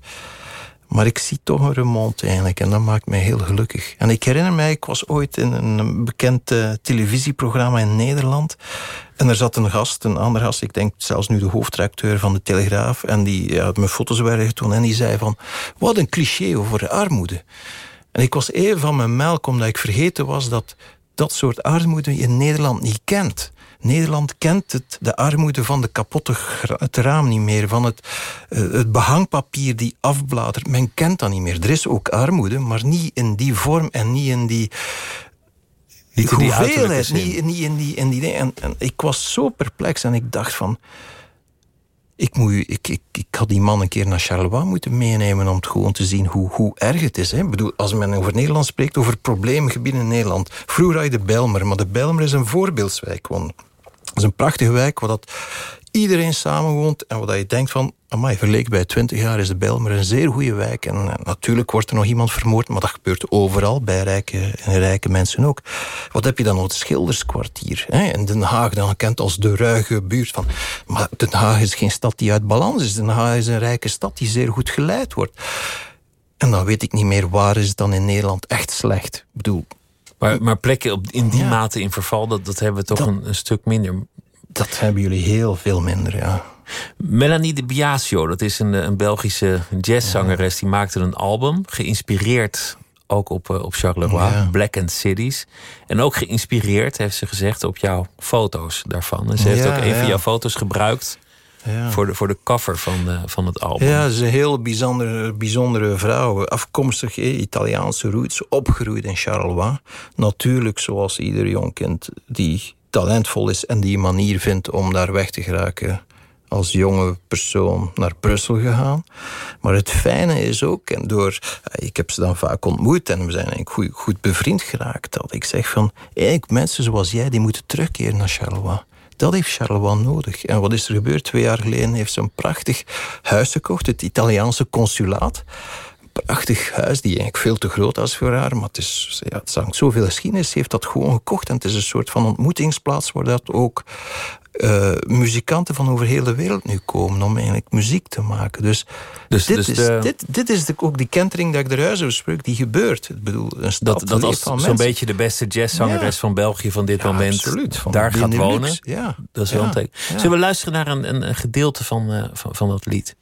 Maar ik zie toch een remonte eigenlijk en dat maakt mij heel gelukkig. En ik herinner mij, ik was ooit in een bekend uh, televisieprogramma in Nederland. En er zat een gast, een andere gast, ik denk zelfs nu de hoofdredacteur van de Telegraaf. En die ja, had me foto's werden getoond en die zei van, wat een cliché over armoede. En ik was even van mijn melk, omdat ik vergeten was dat dat soort armoede in Nederland niet kent. Nederland kent het, de armoede van de kapotte het raam niet meer, van het, eh, het behangpapier die afbladert. Men kent dat niet meer. Er is ook armoede, maar niet in die vorm en niet in die niet in die hoeveelheid. Niet, in die, in die en, en ik was zo perplex en ik dacht van ik, moet, ik, ik, ik had die man een keer naar Charleroi moeten meenemen om het gewoon te zien hoe, hoe erg het is. Hè. Ik bedoel, als men over Nederland spreekt, over probleemgebieden in Nederland. Vroeger had je de Belmer, maar de Belmer is een voorbeeldswijk. Want het is een prachtige wijk waar dat iedereen samenwoont en waar je denkt van, amai, vergeleken bij 20 jaar is de Belmer een zeer goede wijk. En uh, natuurlijk wordt er nog iemand vermoord, maar dat gebeurt overal, bij rijke, rijke mensen ook. Wat heb je dan nog? Het Schilderskwartier. Hè? In Den Haag, dan gekend als de ruige buurt van... Maar Den Haag is geen stad die uit balans is. Den Haag is een rijke stad die zeer goed geleid wordt. En dan weet ik niet meer waar is het dan in Nederland echt slecht. Ik bedoel... Maar, maar plekken op, in die ja. mate in verval, dat, dat hebben we toch Dat- een, een stuk minder. Dat hebben jullie heel veel minder, ja. Melanie de Biasio, dat is een, een Belgische jazzzangeres. Die maakte een album, geïnspireerd ook op, eh, op Charleroi, Ja. Black and Cities. En ook geïnspireerd, heeft ze gezegd, op jouw foto's daarvan. En ze heeft Ja, ook een van jouw foto's gebruikt ja. voor, de, voor de cover van, de, van het album. Ja, ze is een heel bijzondere, bijzondere vrouw. Afkomstig, eh, Italiaanse roots, opgegroeid in Charleroi. Natuurlijk, zoals ieder jong kind die talentvol is en die een manier vindt om daar weg te geraken als jonge persoon naar Brussel gegaan. Maar het fijne is ook, en door, eh, ik heb ze dan vaak ontmoet en we zijn eigenlijk goed, goed bevriend geraakt, dat ik zeg van, eigenlijk mensen zoals jij, die moeten terugkeren naar Charleroi. Dat heeft Charleroi nodig. En wat is er gebeurd? Twee jaar geleden heeft ze een prachtig huis gekocht, het Italiaanse consulaat. Prachtig huis, die eigenlijk veel te groot is voor haar. Maar het, is, ja, het hangt zoveel geschiedenis. Ze heeft dat gewoon gekocht. En het is een soort van ontmoetingsplaats waar dat ook uh, muzikanten van over heel de wereld nu komen om eigenlijk muziek te maken. Dus, dus dit, dus is, de... dit, dit is de, ook die kentering dat ik eruit over spreek, die gebeurt. Ik bedoel, een dat dat als zo'n beetje de beste jazzzangeres van België van dit moment absoluut, daar gaat wonen. Ja, dat is wel een teken. Zullen we luisteren naar een, een, een gedeelte van, uh, van, van dat lied?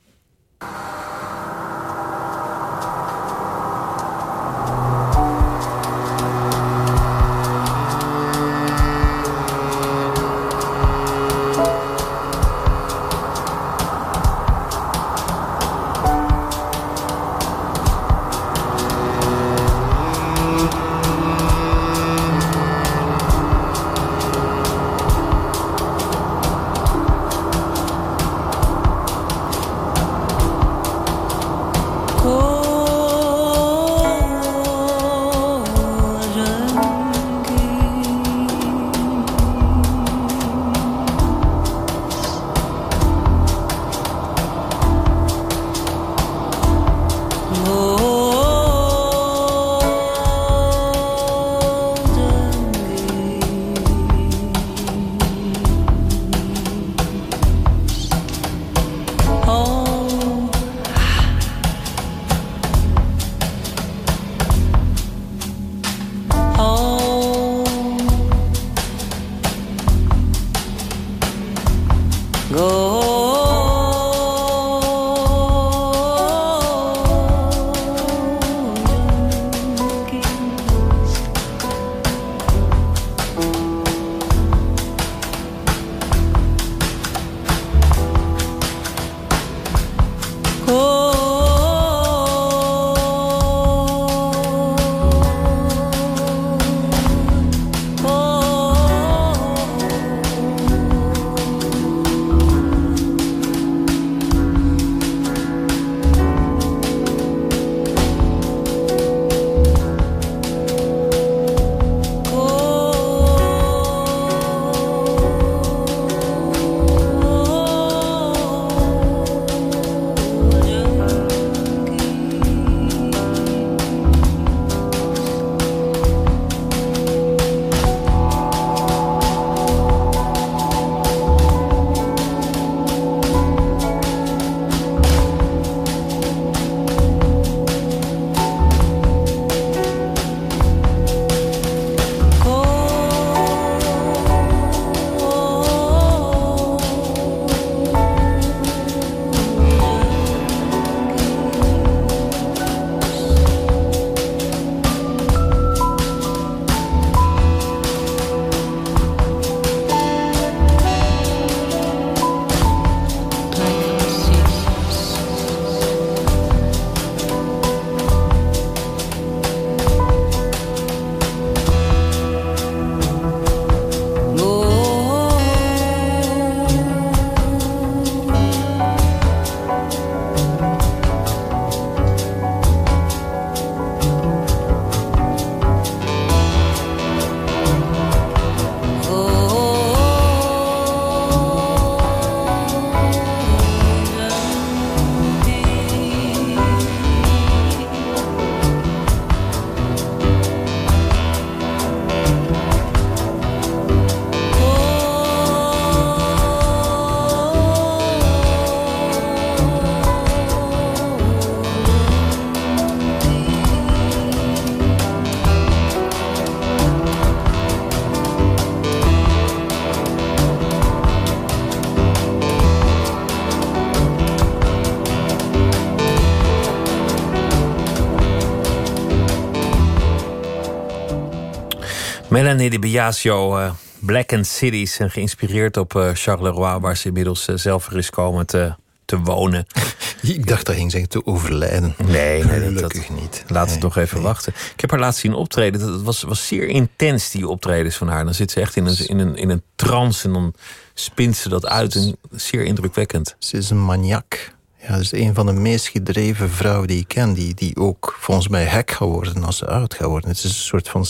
De Biasio, uh, Black and Cities. En geïnspireerd op uh, Charleroi, waar ze inmiddels uh, zelf er is komen te, te wonen. <laughs> Ik dacht dat ging zeggen te overlijden. Nee, nee gelukkig dat, niet. Laten we nog even wachten. Ik heb haar laatst zien optreden. Dat was, was zeer intens, die optredens van haar. Dan zit ze echt in een, in een, in een trance en dan spint ze dat uit. En zeer indrukwekkend. Ze is een maniak. Ja, dat is een van de meest gedreven vrouwen die ik ken. Die, die ook volgens mij hek gaat worden als ze oud gaat worden. Het is een soort van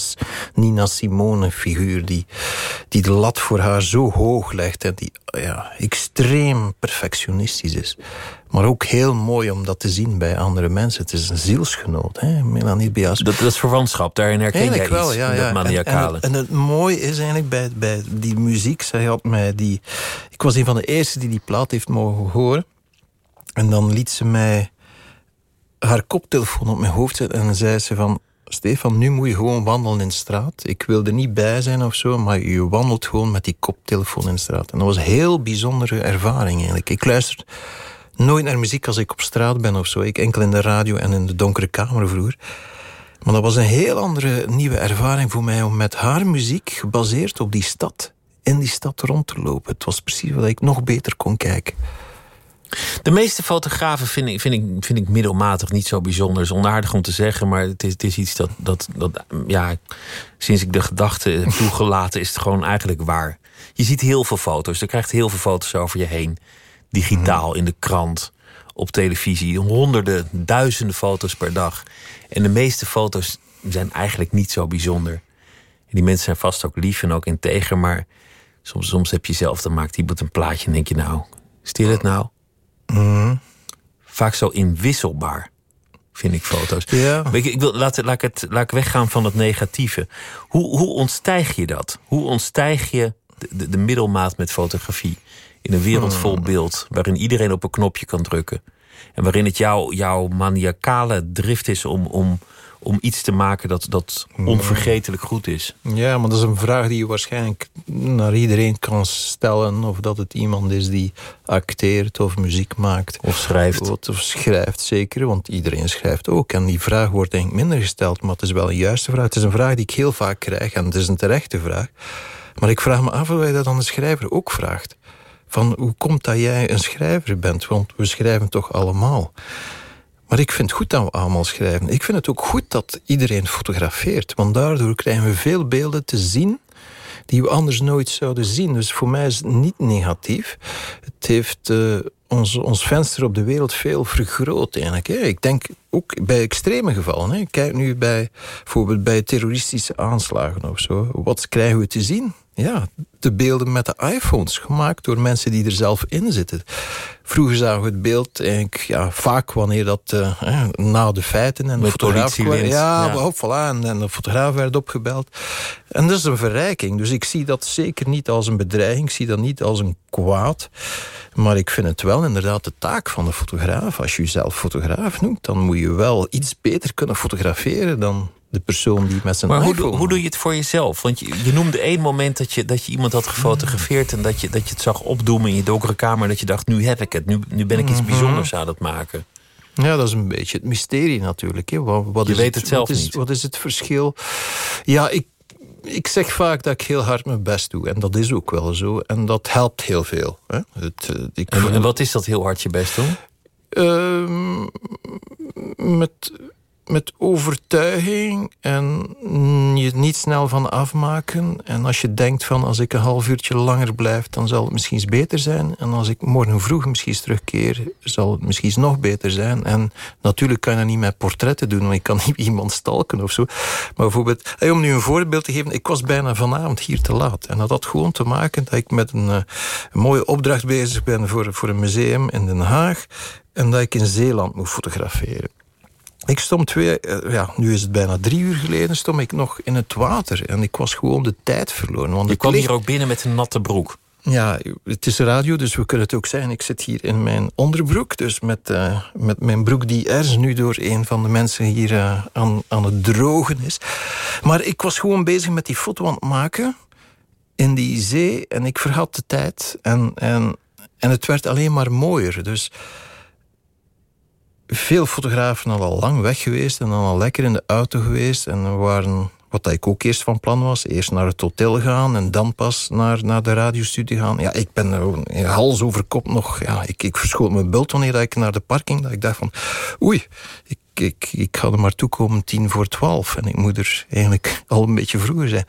Nina Simone figuur. Die, die de lat voor haar zo hoog legt. En die ja, extreem perfectionistisch is. Maar ook heel mooi om dat te zien bij andere mensen. Het is een zielsgenoot, hè? Melanie Bias. Dat, dat is verwantschap, daarin herken eigenlijk jij wel, iets, ja, ja. dat maniacale. En, en, het, mooie is eigenlijk bij, bij die muziek... Zij had mij die... Ik was een van de eerste die die plaat heeft mogen horen. En dan liet ze mij haar koptelefoon op mijn hoofd zetten... en zei ze van... Stefan, nu moet je gewoon wandelen in de straat. Ik wil er niet bij zijn of zo, maar je wandelt gewoon met die koptelefoon in de straat. En dat was een heel bijzondere ervaring eigenlijk. Ik luister nooit naar muziek als ik op straat ben of zo. Ik enkel in de radio en in de donkere kamer vroeger. Maar dat was een heel andere nieuwe ervaring voor mij om met haar muziek gebaseerd op die stad, in die stad rond te lopen. Het was precies wat ik nog beter kon kijken. De meeste fotografen vind ik, vind, ik, vind ik middelmatig niet zo bijzonder. is onaardig om te zeggen, maar het is, het is iets dat, dat, dat. Ja, sinds ik de gedachte heb toegelaten, is het gewoon eigenlijk waar. Je ziet heel veel foto's. Je krijgt heel veel foto's over je heen. Digitaal, in de krant, op televisie. Honderden, duizenden foto's per dag. En de meeste foto's zijn eigenlijk niet zo bijzonder. En die mensen zijn vast ook lief en ook integer, maar soms, soms heb je zelf, dan maakt iemand een plaatje en denk je, nou, dit het nou? Vaak zo inwisselbaar, vind ik foto's. Ja. Ik, ik wil, laat, laat, ik het, laat ik weggaan van het negatieve. Hoe, hoe ontstijg je dat? Hoe ontstijg je de, de, de middelmaat met fotografie? In een wereld vol beeld, waarin iedereen op een knopje kan drukken. En waarin het jouw jouw maniacale drift is om, om, om iets te maken dat, dat onvergetelijk goed is. Ja, maar dat is een vraag die je waarschijnlijk naar iedereen kan stellen. Of dat het iemand is die acteert of muziek maakt. Of schrijft. Of, of schrijft, zeker. Want iedereen schrijft ook. En die vraag wordt denk ik minder gesteld. Maar het is wel een juiste vraag. Het is een vraag die ik heel vaak krijg. En het is een terechte vraag. Maar ik vraag me af of je dat aan de schrijver ook vraagt. Van hoe komt dat jij een schrijver bent? Want we schrijven toch allemaal. Maar ik vind het goed dat we allemaal schrijven. Ik vind het ook goed dat iedereen fotografeert. Want daardoor krijgen we veel beelden te zien die we anders nooit zouden zien. Dus voor mij is het niet negatief. Het heeft uh, ons, ons venster op de wereld veel vergroot eigenlijk. Hè. Ik denk ook bij extreme gevallen. Hè. Kijk nu bij bijvoorbeeld bij terroristische aanslagen of zo. Wat krijgen we te zien? Ja, de beelden met de iPhones, gemaakt door mensen die er zelf in zitten. Vroeger zagen we het beeld eigenlijk ja, vaak wanneer dat uh, na de feiten en de fotograaf kwam. Ja, ja. Op, voilà, en, en de fotograaf werd opgebeld. En dat is een verrijking. Dus ik zie dat zeker niet als een bedreiging. Ik zie dat niet als een kwaad. Maar ik vind het wel inderdaad de taak van de fotograaf. Als je jezelf fotograaf noemt, dan moet je wel iets beter kunnen fotograferen dan de persoon die met zijn maar hoe, hoe doe je het voor jezelf? Want je, je noemde één moment dat je, dat je iemand had gefotografeerd... en dat je, dat je het zag opdoemen in je donkere kamer... dat je dacht, nu heb ik het, nu, nu ben ik iets bijzonders aan het maken. Ja, dat is een beetje het mysterie natuurlijk. Hè. Wat, wat je is weet het, zelf wat is, niet. Wat is het verschil? Ja, ik, ik zeg vaak dat ik heel hard mijn best doe. En dat is ook wel zo. En dat helpt heel veel. Hè. Het, uh, ik en, en, wat is dat heel hard je best doen? Uh, met met overtuiging en je niet snel van afmaken. En als je denkt van als ik een half uurtje langer blijf, dan zal het misschien beter zijn. En als ik morgen vroeg misschien terugkeer, zal het misschien nog beter zijn. En natuurlijk kan je dat niet met portretten doen, want ik kan <laughs> niet iemand stalken of zo. Maar bijvoorbeeld, om nu een voorbeeld te geven, ik was bijna vanavond hier te laat. En dat had gewoon te maken dat ik met een, een mooie opdracht bezig ben voor, voor een museum in Den Haag. En dat ik in Zeeland moet fotograferen. Ik stond twee, ja, nu is het bijna drie uur geleden, stond ik nog in het water. En ik was gewoon de tijd verloren. Want je kwam hier ook binnen met een natte broek. Ja, het is radio, dus we kunnen het ook zijn. Ik zit hier in mijn onderbroek, dus met, uh, met mijn broek die ergens nu door een van de mensen hier uh, aan, aan het drogen is. Maar ik was gewoon bezig met die foto aan het maken in die zee en ik verhad de tijd. En, en, en het werd alleen maar mooier. Dus veel fotografen al lang weg geweest en dan al lekker in de auto geweest. En waren, wat ik ook eerst van plan was, eerst naar het hotel gaan en dan pas naar, naar de radiostudio gaan. Ja, ik ben er hals over kop nog, ja, ik, ik verschoot mijn bult wanneer ik naar de parking, dat ik dacht van, oei, ik, ik, ik ga er maar toekomen tien voor twaalf. En ik moet er eigenlijk <laughs> al een beetje vroeger zijn.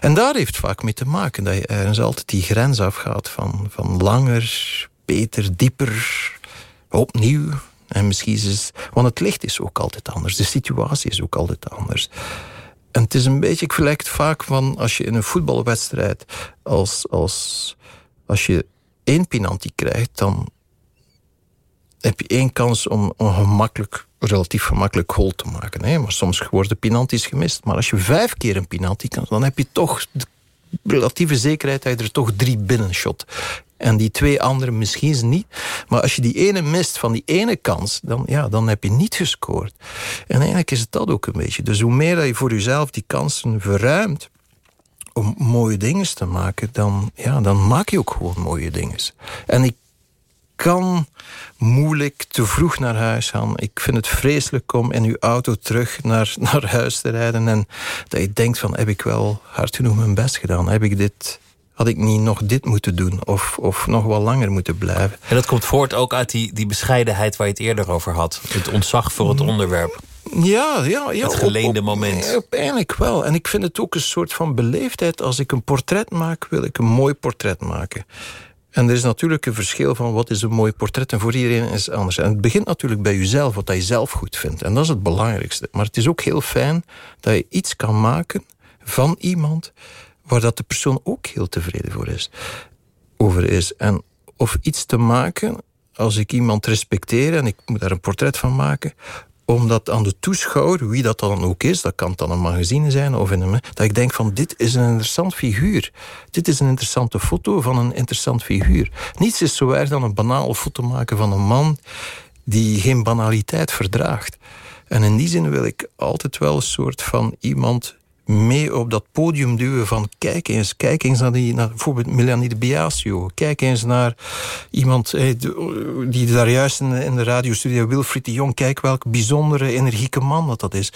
En daar heeft vaak mee te maken, dat je ergens altijd die grens afgaat van, van langer, beter, dieper opnieuw. En misschien is. Want het licht is ook altijd anders. De situatie is ook altijd anders. En het is een beetje, ik vergelijk vaak van als je in een voetbalwedstrijd, als, als, als je één penalty krijgt, dan heb je één kans om een gemakkelijk, relatief gemakkelijk goal te maken. Hè? Maar soms worden penalties gemist. Maar als je vijf keer een penalty kan, dan heb je toch de relatieve zekerheid dat je er toch drie binnenshot. En die twee anderen misschien niet. Maar als je die ene mist van die ene kans, dan, ja, dan heb je niet gescoord. En eigenlijk is het dat ook een beetje. Dus hoe meer dat je voor jezelf die kansen verruimt om mooie dingen te maken, dan, ja, dan maak je ook gewoon mooie dingen. En ik kan moeilijk te vroeg naar huis gaan. Ik vind het vreselijk om in uw auto terug naar, <laughs> naar huis te rijden. En dat je denkt van, heb ik wel hard genoeg mijn best gedaan? Heb ik dit had ik niet nog dit moeten doen of, of nog wel langer moeten blijven. En dat komt voort ook uit die, die bescheidenheid waar je het eerder over had. Het ontzag voor het onderwerp. Ja, ja, ja. Het geleende moment. Op, eigenlijk wel. En ik vind het ook een soort van beleefdheid. Als ik een portret maak, wil ik een mooi portret maken. En er is natuurlijk een verschil van wat is een mooi portret. En voor iedereen is het anders. En het begint natuurlijk bij jezelf, wat je zelf goed vindt. En dat is het belangrijkste. Maar het is ook heel fijn dat je iets kan maken van iemand waar dat de persoon ook heel tevreden voor is, over is. En of iets te maken, als ik iemand respecteer en ik moet daar een portret van maken, omdat aan de toeschouwer, wie dat dan ook is, dat kan dan een magazine zijn of in een. dat ik denk van dit is een interessant figuur. Dit is een interessante foto van een interessant figuur. Niets is zo erg dan een banale foto maken van een man die geen banaliteit verdraagt. En in die zin wil ik altijd wel een soort van iemand mee op dat podium duwen van kijk eens, kijk eens naar, die, naar bijvoorbeeld Melanie de Biasio. Kijk eens naar iemand eh, die daar juist in, in de radiostudio, Wilfried de Jong, kijk welke bijzondere, energieke man dat dat is.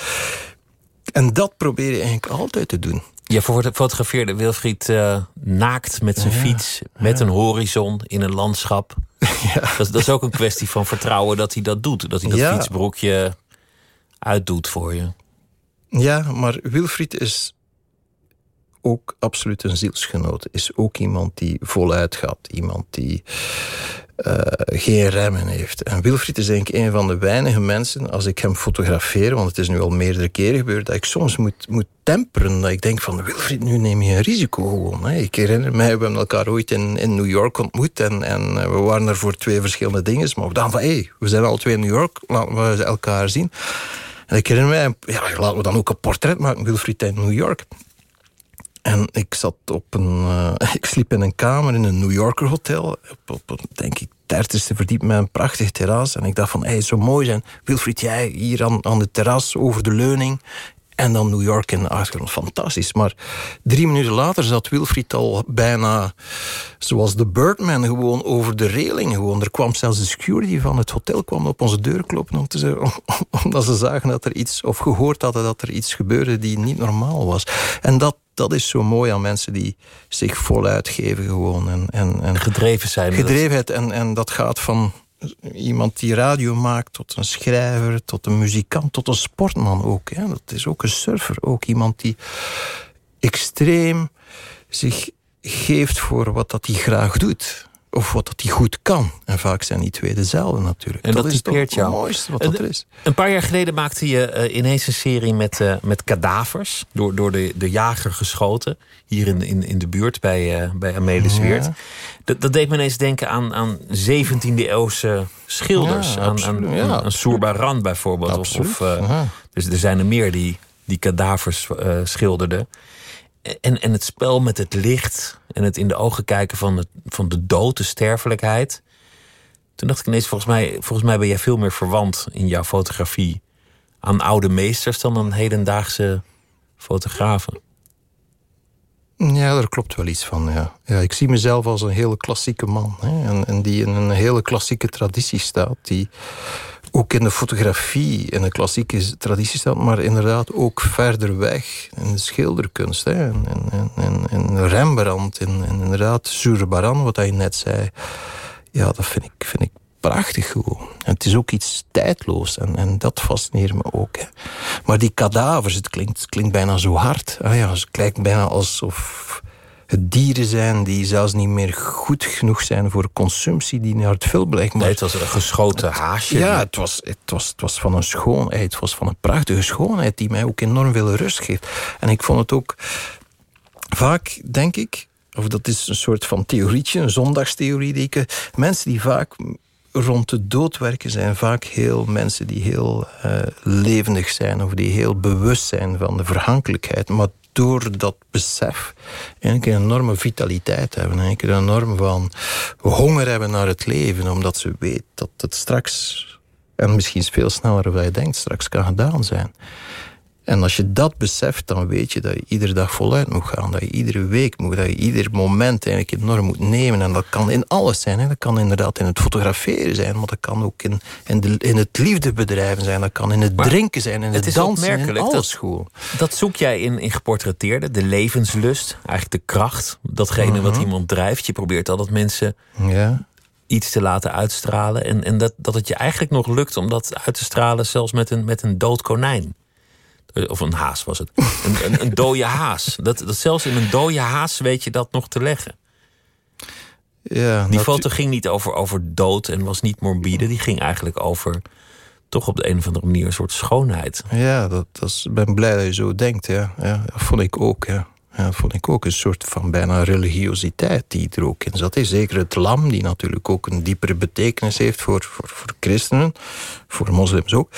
En dat probeer je eigenlijk altijd te doen. Je fotografeerde Wilfried uh, naakt met zijn fiets, met een horizon in een landschap. <laughs> Ja. Dat, dat, is ook een kwestie van vertrouwen dat hij dat doet. Dat hij dat fietsbroekje uitdoet voor je. Ja, maar Wilfried is ook absoluut een zielsgenoot. Is ook iemand die voluit gaat. Iemand die uh, geen remmen heeft. En Wilfried is denk ik een van de weinige mensen, als ik hem fotografeer, want het is nu al meerdere keren gebeurd, dat ik soms moet, moet temperen. Dat ik denk van, Wilfried, nu neem je een risico gewoon. Hè. Ik herinner mij, we hebben elkaar ooit in, in New York ontmoet en, en we waren er voor twee verschillende dingen. Maar we dachten van, hé, hey, we zijn al twee in New York, laten we elkaar zien. En ik herinner mij, ja, laten we dan ook een portret maken, Wilfried in New York. En ik zat op een, uh, <laughs> ik sliep in een kamer in een New Yorker hotel, op, denk ik, dertigste verdiep met een prachtig terras. En ik dacht van, hé, hey, zo mooi zijn. Wilfried, jij hier aan, aan de terras over de leuning. En dan New York in de achtergrond. Fantastisch. Maar drie minuten later zat Wilfried al bijna zoals de Birdman gewoon over de reling. Gewoon. Er kwam zelfs de security van het hotel kwam op onze deur kloppen. Om te zeggen, omdat ze zagen dat er iets, of gehoord hadden dat er iets gebeurde die niet normaal was. En dat, dat is zo mooi aan mensen die zich voluit geven gewoon. En, en, en gedreven zijn. Gedrevenheid. En, en dat gaat van iemand die radio maakt, tot een schrijver, tot een muzikant, tot een sportman ook. Hè. Dat is ook een surfer, ook iemand die extreem zich geeft voor wat dat hij graag doet. Of wat dat hij goed kan. En vaak zijn die twee dezelfde natuurlijk. En dat, is toch het mooiste wat dat er is. Een paar jaar geleden maakte je uh, ineens een serie met, uh, met kadavers. Door, door de, de jager geschoten. Hier in, in, in de buurt bij, uh, bij Amelis Weert. Dat, dat deed me ineens denken aan, aan 17e eeuwse schilders. Ja, aan, aan, ja, aan Soerbaran bijvoorbeeld. Of, of dus er zijn er meer die, die kadavers schilderden. En, en het spel met het licht en het in de ogen kijken van, het, van de dood, de sterfelijkheid. Toen dacht ik ineens, volgens mij, volgens mij ben jij veel meer verwant in jouw fotografie aan oude meesters dan aan hedendaagse fotografen. Ja, daar klopt wel iets van. Ja. Ja, ik zie mezelf als een hele klassieke man. Hè, en, en die in een hele klassieke traditie staat. Die ook in de fotografie in de klassieke traditie staat, maar inderdaad ook verder weg in de schilderkunst. Hè. En Rembrandt en, en inderdaad Zurbaran, wat hij net zei. Ja, dat vind ik, vind ik prachtig gewoon. Het is ook iets tijdloos en, en dat fascineert me ook. Hè. Maar die kadavers, het klinkt, klinkt bijna zo hard. Ah ja, het klinkt bijna alsof dieren zijn die zelfs niet meer goed genoeg zijn voor consumptie, die naar het veelbeleg. Nee, het was een geschoten haasje. Ja, het was, het, was, het was van een schoonheid, het was van een prachtige schoonheid die mij ook enorm veel rust geeft. En ik vond het ook vaak, denk ik, of dat is een soort van theorietje, een zondagstheorie, die ik, mensen die vaak rond de dood werken zijn vaak heel mensen die heel uh, levendig zijn of die heel bewust zijn van de verhankelijkheid. Maar door dat besef eigenlijk een enorme vitaliteit hebben. Eigenlijk een enorm van honger hebben naar het leven. Omdat ze weet dat het straks, en misschien veel sneller dan je denkt, straks kan gedaan zijn. En als je dat beseft, dan weet je dat je iedere dag voluit moet gaan. Dat je iedere week moet, dat je ieder moment eigenlijk enorm moet nemen. En dat kan in alles zijn. Hè. Dat kan inderdaad in het fotograferen zijn, maar dat kan ook in, in, de, in het liefdebedrijven zijn. Dat kan in het drinken zijn, in het, het dansen, in alles dat, Dat zoek jij in, in geportretteerde, de levenslust, eigenlijk de kracht. Datgene wat mhm. iemand drijft. Je probeert altijd mensen ja iets te laten uitstralen. En, en dat, dat het je eigenlijk nog lukt om dat uit te stralen, zelfs met een, met een dood konijn. Eh, of een haas was het. Een, een, een dode haas. Dat, dat zelfs in een dode haas weet je dat nog te leggen. Ja, die foto ging niet over, over dood en was niet morbide. Die ging eigenlijk over toch op de een of andere manier een soort schoonheid. Ja, dat, dat ben blij dat je zo denkt. Ja. Ja, dat vond ik ook. Ja. Ja, vond ik ook een soort van bijna religiositeit die er ook in zat. Zeker het lam, die natuurlijk ook een diepere betekenis heeft voor, voor, voor christenen, voor moslims ook.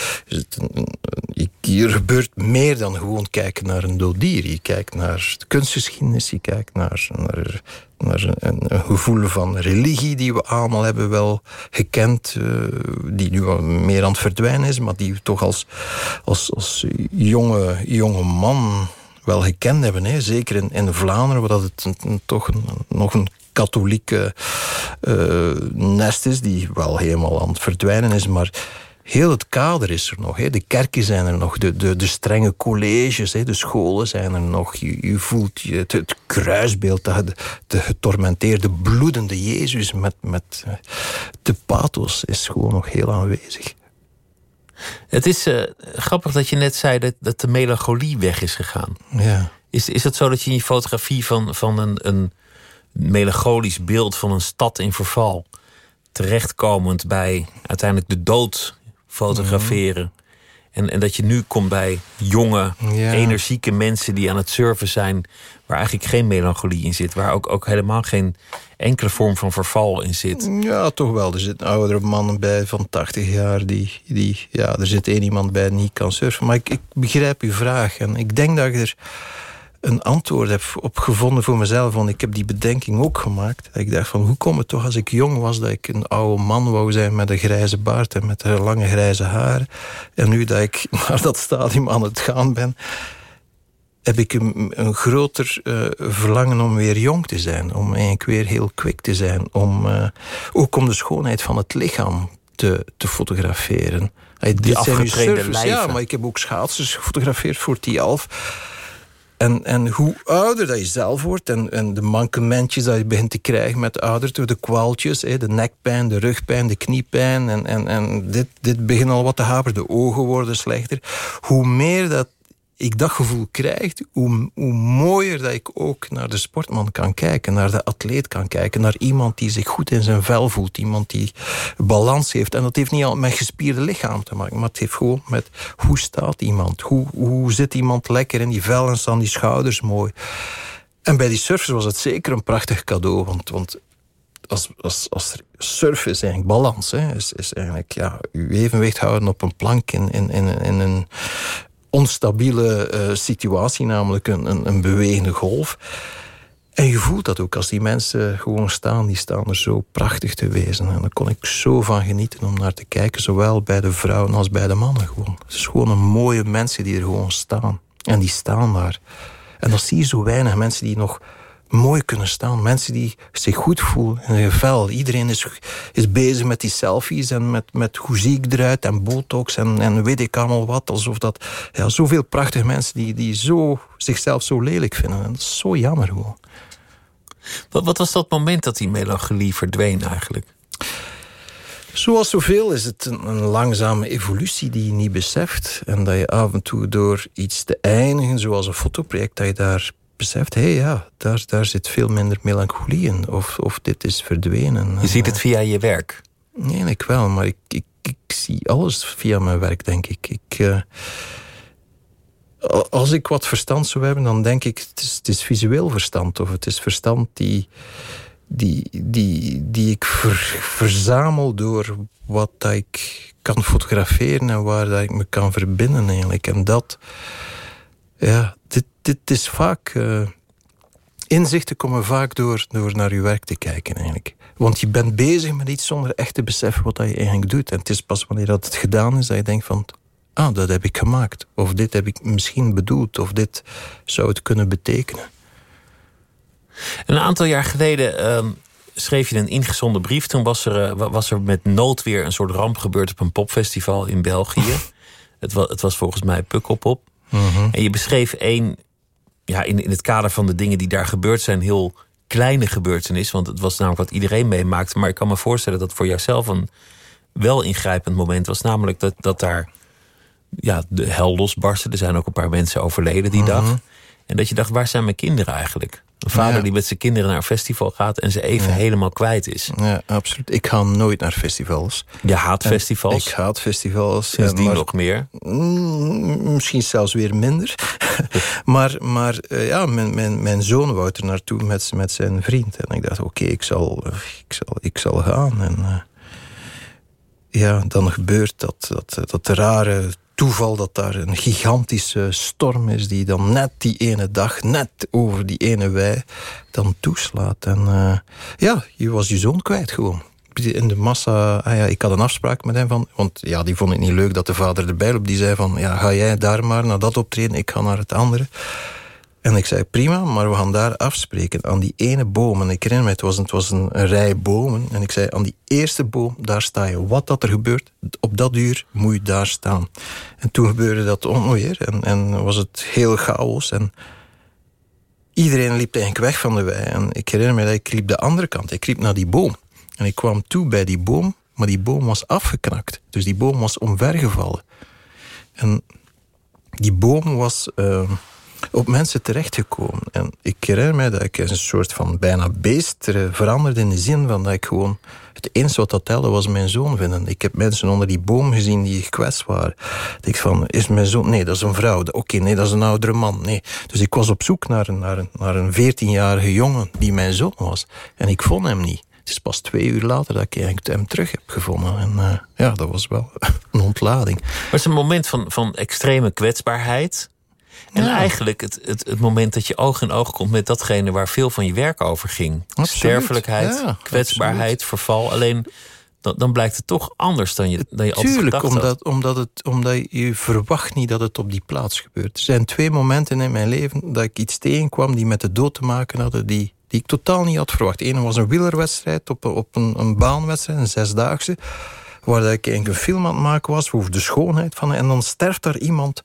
hier gebeurt meer dan gewoon kijken naar een dood dier. Je kijkt naar de kunstgeschiedenis, je kijkt naar, naar, een, gevoel van religie die we allemaal hebben wel gekend, uh, die nu meer aan het verdwijnen is, maar die toch als, als, als jonge, jonge man wel gekend hebben. Hè. Zeker in, in Vlaanderen, waar het een, toch een, nog een katholieke uh, nest is, die wel helemaal aan het verdwijnen is, maar heel het kader is er nog. Hè. De kerken zijn er nog, de, de, de strenge colleges, hè. de scholen zijn er nog. Je, je voelt je, het, het, kruisbeeld, de, de getormenteerde, bloedende Jezus met, met de pathos is gewoon nog heel aanwezig. Het is uh, grappig dat je net zei dat, dat de melancholie weg is gegaan. Ja. Is, is het zo dat je in je fotografie van, van een, een melancholisch beeld van een stad in verval, terechtkomend bij uiteindelijk de dood fotograferen. En, en dat je nu komt bij jonge, energieke mensen die aan het surfen zijn, waar eigenlijk geen melancholie in zit, waar ook, ook helemaal geen enkele vorm van verval in zit. Ja, toch wel. Er zitten oudere mannen bij van 80 jaar die, die ja, er zit één iemand bij die niet kan surfen. Maar ik, ik begrijp uw vraag en ik denk dat ik er een antwoord heb op gevonden voor mezelf. Want ik heb die bedenking ook gemaakt. Ik dacht van, hoe komt het toch als ik jong was... dat ik een oude man wou zijn met een grijze baard... en met lange grijze haren. En nu dat ik <laughs> naar dat stadium aan het gaan ben... heb ik een, een groter uh, verlangen om weer jong te zijn. Om eigenlijk weer heel kwik te zijn. Om, uh, ook om de schoonheid van het lichaam te, te fotograferen. Die afgetrainde lijven. Ja, maar ik heb ook schaatsers gefotografeerd voor Tialf en, en hoe ouder dat je zelf wordt en, en de mankementjes dat je begint te krijgen met ouder, de kwaaltjes, de nekpijn, de rugpijn, de kniepijn en, en, en dit, dit begint al wat te haperen, de ogen worden slechter. Hoe meer dat ik dat gevoel krijg, hoe, hoe mooier dat ik ook naar de sportman kan kijken, naar de atleet kan kijken, naar iemand die zich goed in zijn vel voelt, iemand die balans heeft. En dat heeft niet al met gespierde lichaam te maken, maar het heeft gewoon met hoe staat iemand, hoe, hoe zit iemand lekker in die vel en staan die schouders mooi. En bij die surfers was het zeker een prachtig cadeau, want, want als, als, als surfen is eigenlijk balans. Hè. Is, is eigenlijk ja, uw evenwicht houden op een plank in, in, in, in een onstabiele uh, situatie, namelijk een, een, een bewegende golf. En je voelt dat ook als die mensen gewoon staan, die staan er zo prachtig te wezen. En daar kon ik zo van genieten om naar te kijken, zowel bij de vrouwen als bij de mannen gewoon. Het is gewoon een mooie mensen die er gewoon staan. En die staan daar. En dan zie je zo weinig mensen die nog mooi kunnen staan. Mensen die zich goed voelen in hun vel. Iedereen is, is bezig met die selfies en met, met hoe zie ik eruit en botox en, en weet ik allemaal wat. Alsof dat, ja, zoveel prachtige mensen die, die zo, zichzelf zo lelijk vinden. En dat is zo jammer gewoon. Wat, wat was dat moment dat die melancholie verdween eigenlijk? Zoals zoveel is het een, een, langzame evolutie die je niet beseft. En dat je af en toe door iets te eindigen, zoals een fotoproject, dat je daar beseft, hé hey, ja, daar, daar zit veel minder melancholie in. Of, of dit is verdwenen. Je ziet het via je werk? Nee, ik wel, maar ik, ik, ik zie alles via mijn werk, denk ik. ik uh, als ik wat verstand zou hebben, dan denk ik, het is, het is visueel verstand. Of het is verstand die, die, die, die ik ver, verzamel door wat ik kan fotograferen en waar dat ik me kan verbinden eigenlijk. En dat, ja, dit, dit is vaak... Uh, inzichten komen vaak door, door naar je werk te kijken eigenlijk. Want je bent bezig met iets zonder echt te beseffen wat je eigenlijk doet. En het is pas wanneer dat het gedaan is dat je denkt van... Ah, dat heb ik gemaakt. Of dit heb ik misschien bedoeld. Of dit zou het kunnen betekenen. Een aantal jaar geleden uh, schreef je een ingezonden brief. Toen was er, uh, was er met noodweer een soort ramp gebeurd op een popfestival in België. <laughs> het, was, het was volgens mij Pukkelpop. Mm En je beschreef één, ja, in, in het kader van de dingen die daar gebeurd zijn, heel kleine gebeurtenis. Want het was namelijk wat iedereen meemaakte. Maar ik kan me voorstellen dat voor jouzelf een wel ingrijpend moment was. Namelijk dat, dat daar ja, de hel losbarstte. Er zijn ook een paar mensen overleden die dag. Mhm. En dat je dacht, waar zijn mijn kinderen eigenlijk? Een vader die met zijn kinderen naar een festival gaat en ze even helemaal kwijt is. Ja, absoluut. Ik ga nooit naar festivals. Je haat festivals? Ik haat festivals. Sindsdien maar, nog meer? Mm, misschien zelfs weer minder. <laughs> maar maar uh, ja, mijn, mijn, mijn zoon wou er naartoe met, met zijn vriend. En ik dacht, oké, ik, zal, ik, zal, ik zal gaan. En uh, ja, dan gebeurt dat, dat, dat rare toeval dat daar een gigantische storm is... die dan net die ene dag, net over die ene wei, dan toeslaat. En uh, ja, je was je zoon kwijt gewoon. In de massa, ah ja, ik had een afspraak met hem van... want ja, die vond het niet leuk dat de vader erbij liep. Die zei van, ja, ga jij daar maar naar dat optreden, ik ga naar het andere. En ik zei, prima, maar we gaan daar afspreken. Aan die ene boom, en ik herinner me, het was, een, was een rij bomen. En ik zei, aan die eerste boom, daar sta je. Wat dat er gebeurt, op dat uur moet je daar staan. En toen gebeurde dat onweer. En, en was het heel chaos. En iedereen liep eigenlijk weg van de wei. En ik herinner me dat ik liep de andere kant. Ik liep naar die boom. En ik kwam toe bij die boom, maar die boom was afgeknakt. Dus die boom was omvergevallen. En die boom was... Uh, op mensen terechtgekomen. En ik herinner mij dat ik een soort van bijna beest veranderde in de zin van dat ik gewoon... Het enige wat dat telde was mijn zoon vinden. Ik heb mensen onder die boom gezien die gekwetst waren. Ik van, is mijn zoon... Nee, dat is een vrouw. Oké, nee, dat is een oudere man. Nee. Dus ik was op zoek naar een, naar een, naar een 14-jarige jongen die mijn zoon was. En ik vond hem niet. Het is pas twee uur later dat ik hem terug heb gevonden. En uh, ja, dat was wel <laughs> een ontlading. Maar het is een moment van, van extreme kwetsbaarheid. En eigenlijk het, het, het moment dat je oog in oog komt met datgene waar veel van je werk over ging. Absoluut. Sterfelijkheid, kwetsbaarheid, verval. Alleen dan, dan, blijkt het toch anders dan je, dan je altijd gedacht omdat, had. Omdat, het, omdat je verwacht niet dat het op die plaats gebeurt. Er zijn twee momenten in mijn leven dat ik iets tegenkwam die met de dood te maken hadden, die, die ik totaal niet had verwacht. Eén was een wielerwedstrijd op, op een, een baanwedstrijd, een zesdaagse waar ik eigenlijk een film aan het maken was over de schoonheid van. En dan sterft daar iemand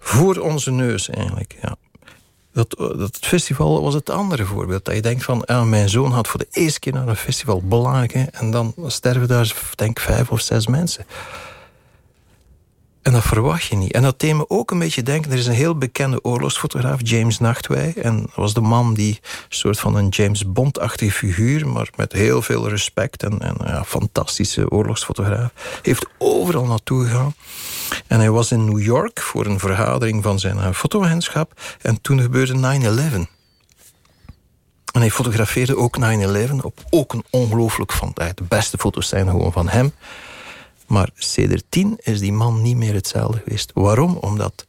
voor onze neus eigenlijk. Ja. Dat, dat festival was het andere voorbeeld. Dat je denkt van, ja, mijn zoon had voor de eerste keer naar een festival belangrijk. En dan sterven daar, denk ik, vijf of zes mensen. En dat verwacht je niet. En dat me ook een beetje denken... er is een heel bekende oorlogsfotograaf, James Nachtwey. En dat was de man die een soort van een James Bond-achtige figuur... maar met heel veel respect en, en ja, fantastische oorlogsfotograaf... heeft overal naartoe gegaan. En hij was in New York voor een vergadering van zijn uh. En toen gebeurde 9-11. En hij fotografeerde ook 9-11 op ook een ongelooflijk van... De beste foto's zijn gewoon van hem... Maar sedert tien is die man niet meer hetzelfde geweest. Waarom? Omdat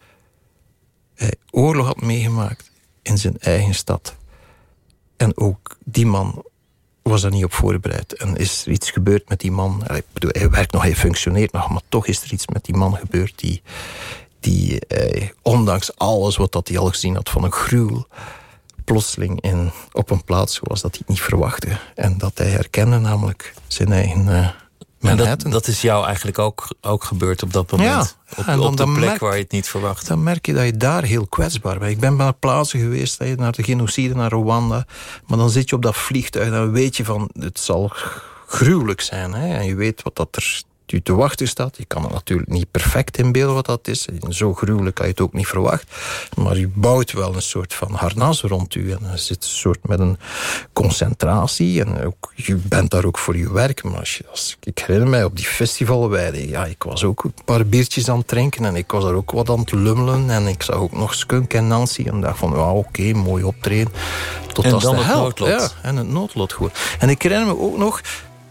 hij oorlog had meegemaakt in zijn eigen stad. En ook die man was daar niet op voorbereid. En is er iets gebeurd met die man? Ik bedoel, hij werkt nog, hij functioneert nog, maar toch is er iets met die man gebeurd die, die eh, ondanks alles wat dat hij al gezien had van een gruwel, plotseling in, op een plaats was dat hij niet verwachtte. En dat hij herkende namelijk zijn eigen eh, en dat, dat, is jou eigenlijk ook, ook gebeurd op dat moment. Ja, op, en op de plek waar je het niet verwacht. Dan merk je dat je daar heel kwetsbaar bent. Ik ben bij plaatsen geweest, naar de genocide, naar Rwanda. Maar dan zit je op dat vliegtuig en dan weet je van... het zal gruwelijk zijn. Hè? En je weet wat dat er... u te wachten staat. Je kan het natuurlijk niet perfect inbeelden wat dat is. Zo gruwelijk kan je het ook niet verwachten. Maar u bouwt wel een soort van harnas rond u. En er zit een soort met een concentratie. En ook, je bent daar ook voor je werk. Maar als je, als, ik herinner mij op die festivalweide. Ja, ik was ook een paar biertjes aan het drinken. En ik was daar ook wat aan het lummelen. En ik zag ook nog Skunk en Nancy. En dacht van, ja, oké, mooi optreden. Tot en dan het noodlot. Ja, en het noodlot goed. En ik herinner me ook nog...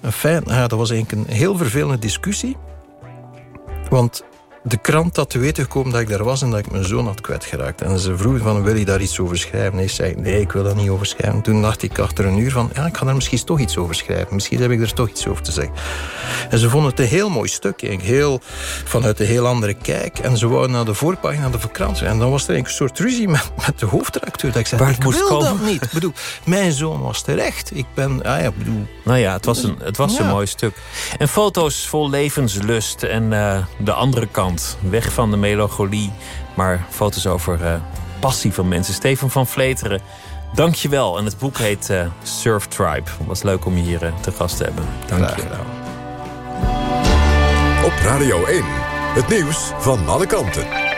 Een fijn, ja, dat was eigenlijk een heel vervelende discussie. Want de krant had te weten gekomen dat ik daar was en dat ik mijn zoon had kwijtgeraakt. En ze vroegen van, wil je daar iets over schrijven? Nee, ik zei, nee, ik wil dat niet over schrijven. Toen dacht ik achter een uur van, ja, ik ga daar misschien toch iets over schrijven. Misschien heb ik er toch iets over te zeggen. En ze vonden het een heel mooi stuk, heel, vanuit een heel andere kijk. En ze wouden naar de voorpagina de verkrant. En dan was er een soort ruzie met, met de hoofdredacteur. Dat ik zei, ik wil komen. dat niet. Ik bedoel, mijn zoon was terecht. Ik ben, ah ja, bedoel... Nou ja, het was een, het was een mooi stuk. En foto's vol levenslust en uh, de andere kant Weg van de melancholie, maar foto's over uh, passie van mensen. Steven van Vleteren, dank je wel. En het boek heet uh, Surf Tribe. Het was leuk om je hier uh, te gast te hebben. Dank je wel. Op Radio 1, het nieuws van alle kanten.